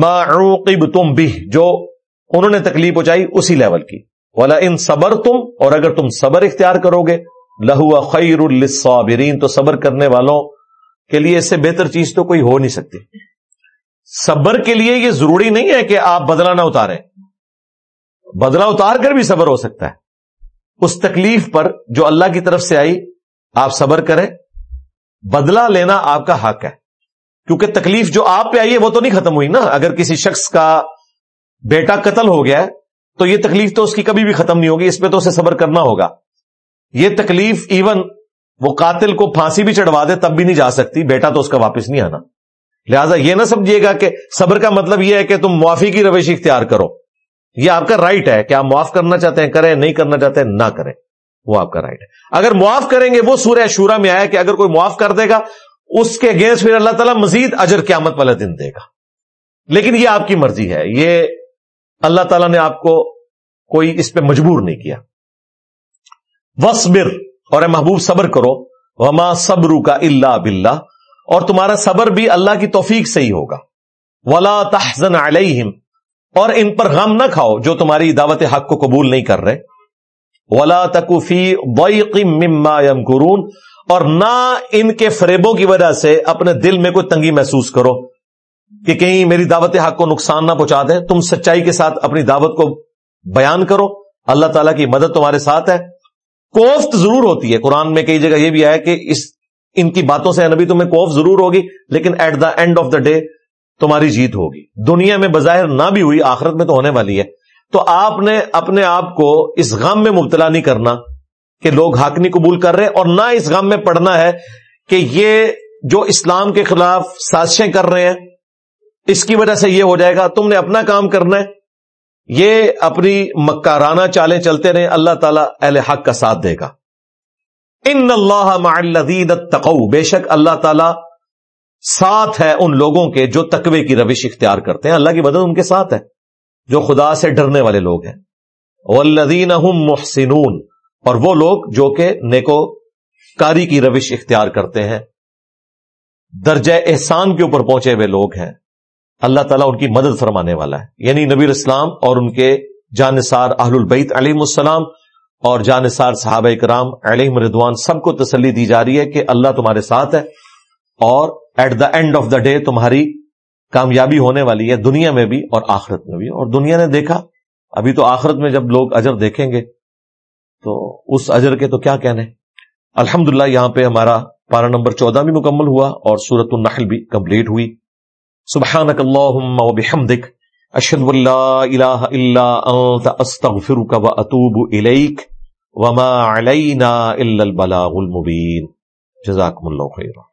معوقب تم بھی جو انہوں نے تکلیف پہنچائی اسی لیول کی۔ والا ان صبر تم اور اگر تم صبر اختیار کرو گے لہو خیر الصابرین تو صبر کرنے والوں کے لیے اس سے بہتر چیز تو کوئی ہو نہیں سکتی۔ صبر کے لیے یہ ضروری نہیں ہے کہ آپ بدلا نہ اتاریں۔ بدلا اتار کر بھی صبر ہو سکتا ہے۔ اس تکلیف پر جو اللہ کی طرف سے آئی، آپ صبر کریں۔ بدلا لینا آپ کا حق ہے۔ کیونکہ تکلیف جو آپ پہ آئی ہے وہ تو نہیں ختم ہوئی نا۔ اگر کسی شخص کا بیٹا قتل ہو گیا تو یہ تکلیف تو اس کی کبھی بھی ختم نہیں ہوگی، اس پہ تو اسے صبر کرنا ہوگا۔ یہ تکلیف ایون وہ قاتل کو پھانسی بھی چڑھوا دے تب بھی نہیں جا سکتی، بیٹا تو اس کا واپس نہیں آنا۔ لہذا یہ نہ سمجھیے گا کہ صبر کا مطلب یہ ہے کہ تم معافی کی روش اختیار کرو۔ یہ آپ کا رائٹ ہے کہ آپ معاف کرنا چاہتے ہیں، کریں، نہیں کرنا چاہتے ہیں نہ کریں۔ وہ آپ کا رائٹ ہے۔ اگر معاف کریں گے، وہ سورہ شورا میں آیا کہ اگر کوئی معاف کر دے گا، اس کے گیس پھر اللہ تعالیٰ مزید اجر قیامت والا دن دے گا۔ لیکن یہ آپ کی مرضی ہے۔ یہ اللہ تعالیٰ نے آپ کو کوئی اس پہ مجبور نہیں کیا۔ وسبر اور اے محبوب، صبر کرو۔ وما صبر کا اللہ بلّہ اور تمہارا صبر بھی اللہ کی توفیق سے ہی ہوگا۔ ولا تحزن علیہم اور ان پر غم نہ کھاؤ جو تمہاری دعوت حق کو قبول نہیں کر رہے۔ ولا تکفی مما یمکرون اور نہ ان کے فریبوں کی وجہ سے اپنے دل میں کوئی تنگی محسوس کرو کہ کہیں میری دعوت حق کو نقصان نہ پہنچا دیں تم سچائی کے ساتھ اپنی دعوت کو بیان کرو۔ اللہ تعالیٰ کی مدد تمہارے ساتھ ہے۔ کوفت ضرور ہوتی ہے۔ قرآن میں کئی جگہ یہ بھی آیا کہ اس ان کی باتوں سے نبی تمہیں کوف ضرور ہوگی، لیکن at the end of the day تمہاری جیت ہوگی۔ دنیا میں بظاہر نہ بھی ہوئی، آخرت میں تو ہونے والی ہے۔ تو آپ نے اپنے آپ کو اس غم میں مبتلا نہیں کرنا کہ لوگ حق نہیں قبول کر رہے اور نہ اس غم میں پڑھنا ہے کہ یہ جو اسلام کے خلاف سازشیں کر رہے ہیں، اس کی وجہ سے یہ ہو جائے گا، تم نے اپنا کام کرنا ہے۔ یہ اپنی مکارانہ چالیں چلتے رہے اللہ تعالیٰ اہل حق کا ساتھ دے گا۔ ان اللہ تقو بے شک اللہ تعالی ساتھ ہے ان لوگوں کے جو تقوی کی روش اختیار کرتے ہیں۔ اللہ کی مدد ان کے ساتھ ہے۔ جو خدا سے ڈرنے والے لوگ ہیں۔ والذین هم محسنون۔ اور وہ لوگ جو کہ نیکو کاری کی روش اختیار کرتے ہیں۔ درجہ احسان کے اوپر پہنچے ہوئے لوگ ہیں۔ اللہ تعالیٰ ان کی مدد فرمانے والا ہے۔ یعنی نبی اسلام اور ان کے جانصار اہل البیت علیہ السلام اور جانصار صحابہ کرام علیہ مردوان سب کو تسلی دی جا رہی ہے کہ اللہ تمہارے ساتھ ہے اور at the end of the day تمہاری کامیابی ہونے والی ہے دنیا میں بھی اور آخرت میں بھی۔ اور دنیا نے دیکھا، ابھی تو آخرت میں جب لوگ اجر دیکھیں گے، تو اس اجر کے تو کیا کہنے؟ الحمد یہاں پہ ہمارا پارا نمبر چودہ بھی مکمل ہوا اور سورت النحل بھی کمپلیٹ ہوئی۔ سبحانک اللہم و بحمدک، اشہد الہ الا انت، استغفرک و اتوب الیک، وما علینا الا البلاغ المبین۔ جزاکم اللہ خیرہ